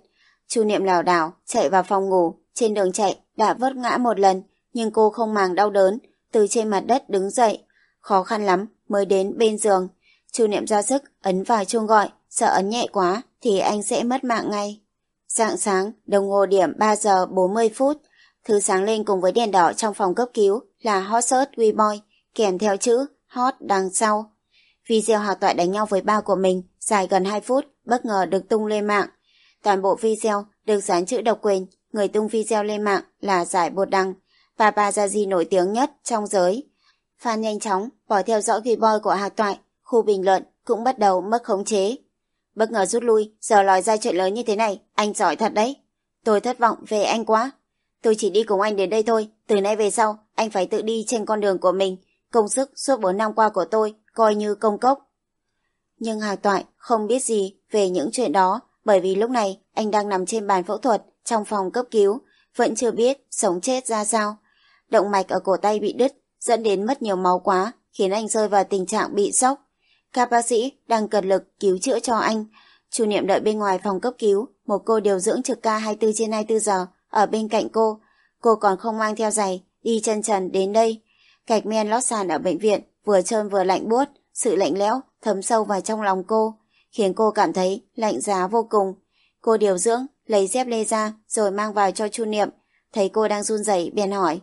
Chu Niệm lảo đảo chạy vào phòng ngủ, trên đường chạy đã vớt ngã một lần, nhưng cô không màng đau đớn, từ trên mặt đất đứng dậy. Khó khăn lắm mới đến bên giường. Chu Niệm ra sức ấn vào chuông gọi, sợ ấn nhẹ quá thì anh sẽ mất mạng ngay. Dạng sáng, đồng hồ điểm 3 giờ 40 phút, Thứ sáng lên cùng với đèn đỏ trong phòng cấp cứu là Hot Search WeBoy, kèm theo chữ Hot đằng sau. Video hà Toại đánh nhau với ba của mình dài gần 2 phút, bất ngờ được tung lên mạng. Toàn bộ video được dán chữ độc quyền, người tung video lên mạng là giải bột đăng, paparazzi nổi tiếng nhất trong giới. Fan nhanh chóng bỏ theo dõi WeBoy của hà Toại, khu bình luận cũng bắt đầu mất khống chế. Bất ngờ rút lui, giờ lòi ra chuyện lớn như thế này, anh giỏi thật đấy. Tôi thất vọng về anh quá. Tôi chỉ đi cùng anh đến đây thôi, từ nay về sau, anh phải tự đi trên con đường của mình. Công sức suốt 4 năm qua của tôi, coi như công cốc. Nhưng hà Toại không biết gì về những chuyện đó, bởi vì lúc này anh đang nằm trên bàn phẫu thuật trong phòng cấp cứu, vẫn chưa biết sống chết ra sao. Động mạch ở cổ tay bị đứt, dẫn đến mất nhiều máu quá, khiến anh rơi vào tình trạng bị sốc. Các bác sĩ đang cật lực cứu chữa cho anh. Chủ niệm đợi bên ngoài phòng cấp cứu, một cô điều dưỡng trực ca 24 trên 24 giờ, ở bên cạnh cô. Cô còn không mang theo giày, đi chân trần đến đây. Gạch men lót sàn ở bệnh viện, vừa trơn vừa lạnh buốt, sự lạnh lẽo thấm sâu vào trong lòng cô, khiến cô cảm thấy lạnh giá vô cùng. Cô điều dưỡng, lấy dép lê ra rồi mang vào cho Chu Niệm, thấy cô đang run rẩy bèn hỏi.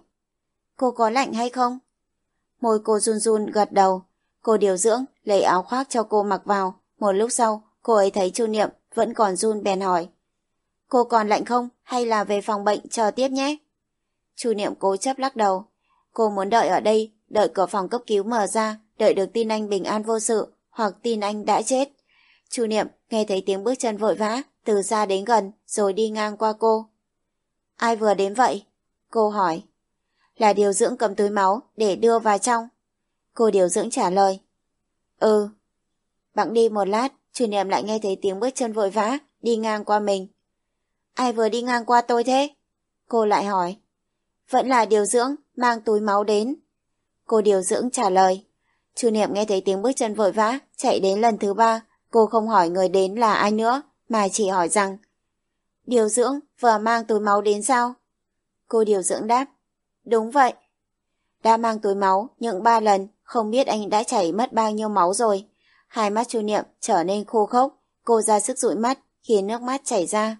Cô có lạnh hay không? Môi cô run run gật đầu. Cô điều dưỡng lấy áo khoác cho cô mặc vào. Một lúc sau, cô ấy thấy Chu Niệm vẫn còn run bèn hỏi. Cô còn lạnh không hay là về phòng bệnh chờ tiếp nhé? Chu Niệm cố chấp lắc đầu. Cô muốn đợi ở đây, đợi cửa phòng cấp cứu mở ra, đợi được tin anh bình an vô sự, hoặc tin anh đã chết. Chu Niệm nghe thấy tiếng bước chân vội vã, từ xa đến gần, rồi đi ngang qua cô. Ai vừa đến vậy? Cô hỏi. Là điều dưỡng cầm túi máu để đưa vào trong. Cô điều dưỡng trả lời. Ừ. Bẵng đi một lát, Chu niệm lại nghe thấy tiếng bước chân vội vã, đi ngang qua mình. Ai vừa đi ngang qua tôi thế? Cô lại hỏi. Vẫn là điều dưỡng, mang túi máu đến. Cô điều dưỡng trả lời. Chu Niệm nghe thấy tiếng bước chân vội vã, chạy đến lần thứ ba. Cô không hỏi người đến là ai nữa, mà chỉ hỏi rằng Điều dưỡng vừa mang túi máu đến sao? Cô điều dưỡng đáp. Đúng vậy. Đã mang túi máu những ba lần, không biết anh đã chảy mất bao nhiêu máu rồi. Hai mắt chu niệm trở nên khô khốc, cô ra sức dụi mắt, khiến nước mắt chảy ra.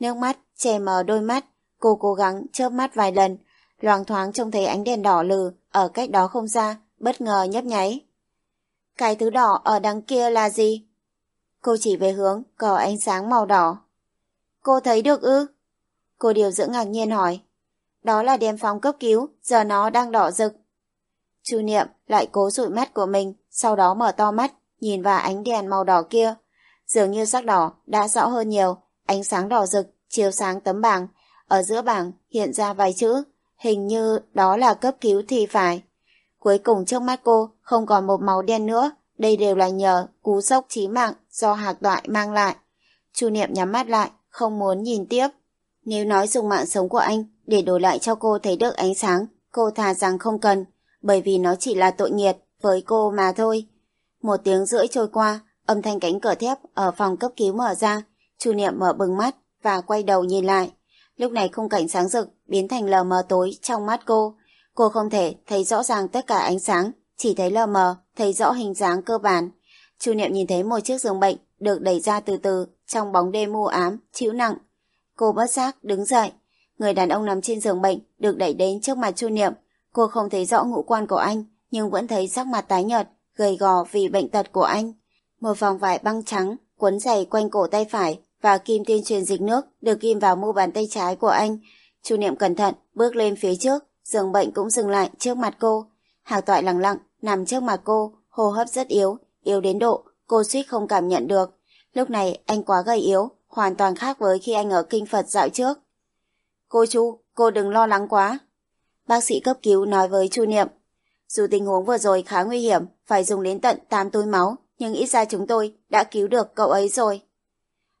Nước mắt che mờ đôi mắt, cô cố gắng chớp mắt vài lần, loang thoáng trông thấy ánh đèn đỏ lừ ở cách đó không xa, bất ngờ nhấp nháy. Cái thứ đỏ ở đằng kia là gì? Cô chỉ về hướng có ánh sáng màu đỏ. Cô thấy được ư? Cô điều dưỡng ngạc nhiên hỏi. Đó là đèn phòng cấp cứu, giờ nó đang đỏ rực. Chu Niệm lại cố dụi mắt của mình, sau đó mở to mắt, nhìn vào ánh đèn màu đỏ kia. Dường như sắc đỏ đã rõ hơn nhiều, ánh sáng đỏ rực, chiếu sáng tấm bảng. Ở giữa bảng hiện ra vài chữ, hình như đó là cấp cứu thì phải. Cuối cùng trước mắt cô không còn một màu đen nữa, đây đều là nhờ cú sốc chí mạng do hạc toại mang lại. Chu Niệm nhắm mắt lại, không muốn nhìn tiếp. Nếu nói dùng mạng sống của anh để đổi lại cho cô thấy được ánh sáng, cô thà rằng không cần, bởi vì nó chỉ là tội nghiệt với cô mà thôi. Một tiếng rưỡi trôi qua, âm thanh cánh cửa thép ở phòng cấp cứu mở ra, Chu Niệm mở bừng mắt và quay đầu nhìn lại. Lúc này khung cảnh sáng rực biến thành lờ mờ tối trong mắt cô. Cô không thể thấy rõ ràng tất cả ánh sáng, chỉ thấy lờ mờ, thấy rõ hình dáng cơ bản. Chu Niệm nhìn thấy một chiếc giường bệnh được đẩy ra từ từ trong bóng đêm u ám, chịu nặng. Cô bất giác đứng dậy. Người đàn ông nằm trên giường bệnh được đẩy đến trước mặt Chu Niệm. Cô không thấy rõ ngũ quan của anh, nhưng vẫn thấy sắc mặt tái nhợt, gầy gò vì bệnh tật của anh. Một vòng vải băng trắng quấn dày quanh cổ tay phải và kim tuyên truyền dịch nước được ghim vào mu bàn tay trái của anh. Chu Niệm cẩn thận bước lên phía trước, giường bệnh cũng dừng lại trước mặt cô. Hạc Toại lặng lặng nằm trước mặt cô, hô hấp rất yếu, yếu đến độ cô suýt không cảm nhận được. Lúc này anh quá gầy yếu, hoàn toàn khác với khi anh ở kinh Phật dạo trước. Cô Chu, cô đừng lo lắng quá. Bác sĩ cấp cứu nói với Chu Niệm. Dù tình huống vừa rồi khá nguy hiểm, phải dùng đến tận 8 túi máu, nhưng ít ra chúng tôi đã cứu được cậu ấy rồi.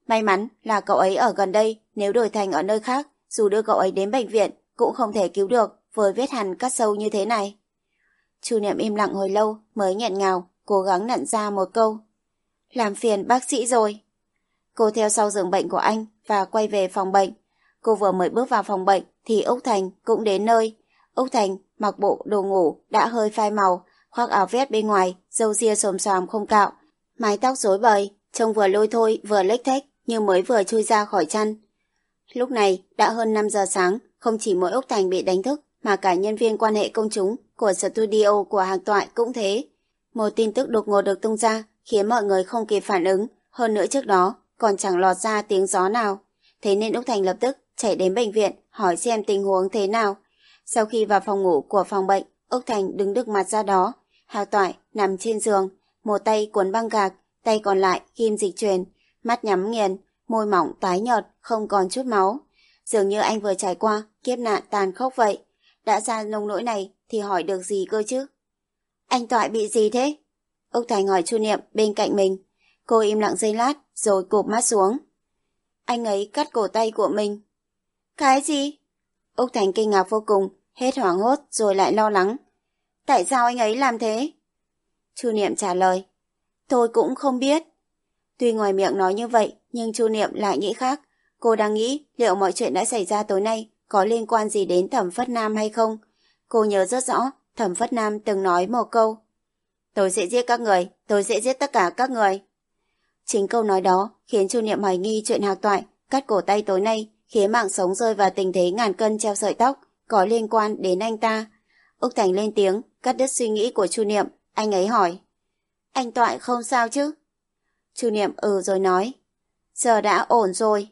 May mắn là cậu ấy ở gần đây, nếu đổi thành ở nơi khác, dù đưa cậu ấy đến bệnh viện, cũng không thể cứu được với vết hằn cắt sâu như thế này. Chu Niệm im lặng hồi lâu mới nghẹn ngào, cố gắng nặn ra một câu. Làm phiền bác sĩ rồi. Cô theo sau giường bệnh của anh và quay về phòng bệnh. Cô vừa mới bước vào phòng bệnh thì Úc Thành cũng đến nơi. Úc Thành mặc bộ đồ ngủ đã hơi phai màu, khoác áo vest bên ngoài, râu ria xồm xoàm không cạo, mái tóc rối bời, trông vừa lôi thôi vừa lếch thếch như mới vừa chui ra khỏi chăn. Lúc này đã hơn 5 giờ sáng, không chỉ mỗi Úc Thành bị đánh thức mà cả nhân viên quan hệ công chúng của studio của hàng toại cũng thế. Một tin tức đột ngột được tung ra khiến mọi người không kịp phản ứng, hơn nữa trước đó còn chẳng lọt ra tiếng gió nào. Thế nên Úc Thành lập tức chạy đến bệnh viện hỏi xem tình huống thế nào. Sau khi vào phòng ngủ của phòng bệnh, Úc Thành đứng đực mặt ra đó. Hào Toại nằm trên giường, một tay cuốn băng gạc, tay còn lại ghim dịch truyền, mắt nhắm nghiền, môi mỏng tái nhợt, không còn chút máu. Dường như anh vừa trải qua kiếp nạn tàn khốc vậy. Đã ra nông nỗi này thì hỏi được gì cơ chứ? Anh Toại bị gì thế? Úc Thành hỏi Chu Niệm bên cạnh mình. Cô im lặng giây lát rồi cụp mắt xuống. Anh ấy cắt cổ tay của mình. Cái gì? Úc Thành kinh ngạc vô cùng, hết hoảng hốt rồi lại lo lắng. Tại sao anh ấy làm thế? Chu Niệm trả lời. Tôi cũng không biết. Tuy ngoài miệng nói như vậy, nhưng Chu Niệm lại nghĩ khác. Cô đang nghĩ liệu mọi chuyện đã xảy ra tối nay có liên quan gì đến Thẩm Phất Nam hay không. Cô nhớ rất rõ, Thẩm Phất Nam từng nói một câu. Tôi sẽ giết các người, tôi sẽ giết tất cả các người. Chính câu nói đó khiến Chu Niệm hoài nghi chuyện hạc toại, cắt cổ tay tối nay, khiến mạng sống rơi vào tình thế ngàn cân treo sợi tóc, có liên quan đến anh ta. Úc Thành lên tiếng, cắt đứt suy nghĩ của Chu Niệm, anh ấy hỏi. Anh Toại không sao chứ? Chu Niệm ừ rồi nói. Giờ đã ổn rồi.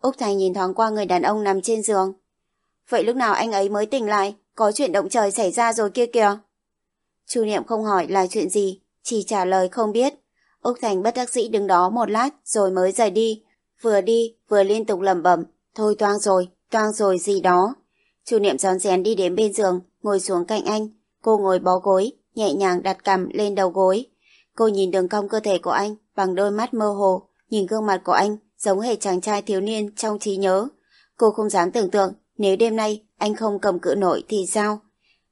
Úc Thành nhìn thoáng qua người đàn ông nằm trên giường. Vậy lúc nào anh ấy mới tỉnh lại, có chuyện động trời xảy ra rồi kia kìa. Chu Niệm không hỏi là chuyện gì, chỉ trả lời không biết. Úc Thành bất đắc dĩ đứng đó một lát rồi mới rời đi. Vừa đi, vừa liên tục lẩm bẩm, thôi toang rồi, toang rồi gì đó. Chu Niệm rón rén đi đến bên giường, ngồi xuống cạnh anh. Cô ngồi bó gối, nhẹ nhàng đặt cằm lên đầu gối. Cô nhìn đường cong cơ thể của anh bằng đôi mắt mơ hồ, nhìn gương mặt của anh giống hệt chàng trai thiếu niên trong trí nhớ. Cô không dám tưởng tượng nếu đêm nay anh không cầm cự nổi thì sao?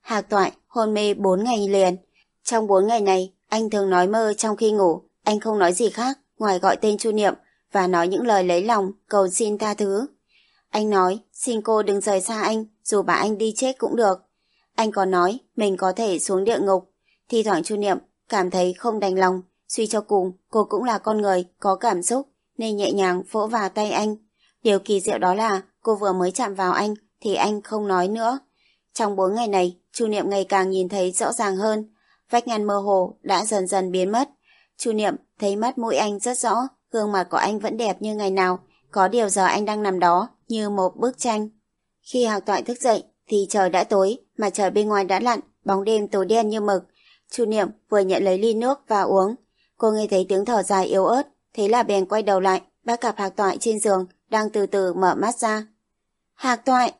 Hạc toại hôn mê 4 ngày liền. Trong 4 ngày này, anh thường nói mơ trong khi ngủ. Anh không nói gì khác ngoài gọi tên Chu Niệm và nói những lời lấy lòng cầu xin tha thứ. Anh nói xin cô đừng rời xa anh dù bà anh đi chết cũng được. Anh còn nói mình có thể xuống địa ngục. Thi thoảng Chu Niệm cảm thấy không đành lòng. Suy cho cùng, cô cũng là con người có cảm xúc nên nhẹ nhàng vỗ vào tay anh. Điều kỳ diệu đó là cô vừa mới chạm vào anh thì anh không nói nữa. Trong bốn ngày này, Chu Niệm ngày càng nhìn thấy rõ ràng hơn. Vách ngăn mơ hồ đã dần dần biến mất. Chu Niệm thấy mắt mũi anh rất rõ, gương mặt của anh vẫn đẹp như ngày nào. Có điều giờ anh đang nằm đó như một bức tranh. Khi Hạc Toại thức dậy thì trời đã tối, mà trời bên ngoài đã lặn, bóng đêm tối đen như mực. Chu Niệm vừa nhận lấy ly nước và uống. Cô nghe thấy tiếng thở dài yếu ớt, thế là bèn quay đầu lại, bắt gặp Hạc Toại trên giường, đang từ từ mở mắt ra. Hạc Toại!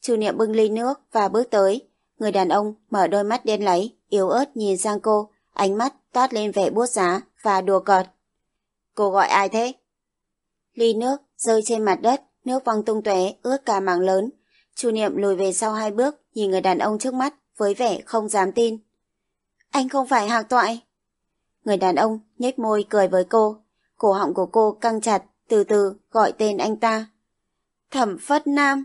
Chu Niệm bưng ly nước và bước tới. Người đàn ông mở đôi mắt đen láy, yếu ớt nhìn sang cô, ánh mắt toát lên vẻ buốt giá và đùa cợt. Cô gọi ai thế? Ly nước rơi trên mặt đất, nước văng tung tóe ướt cả mảng lớn. Chu Niệm lùi về sau hai bước, nhìn người đàn ông trước mắt với vẻ không dám tin. Anh không phải Hạc Toại. Người đàn ông nhếch môi cười với cô. Cổ họng của cô căng chặt, từ từ gọi tên anh ta. Thẩm Phất Nam.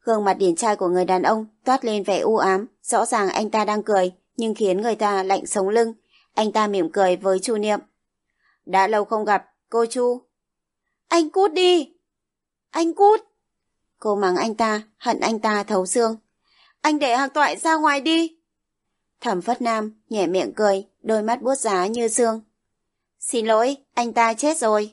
Gương mặt điển trai của người đàn ông toát lên vẻ u ám, rõ ràng anh ta đang cười, nhưng khiến người ta lạnh sống lưng. Anh ta mỉm cười với Chu Niệm. Đã lâu không gặp, cô Chu. Anh cút đi! Anh cút! Cô mắng anh ta, hận anh ta thấu xương. Anh để Hạc Toại ra ngoài đi! Thẩm Phất Nam nhẹ miệng cười, đôi mắt buốt giá như xương. Xin lỗi, anh ta chết rồi.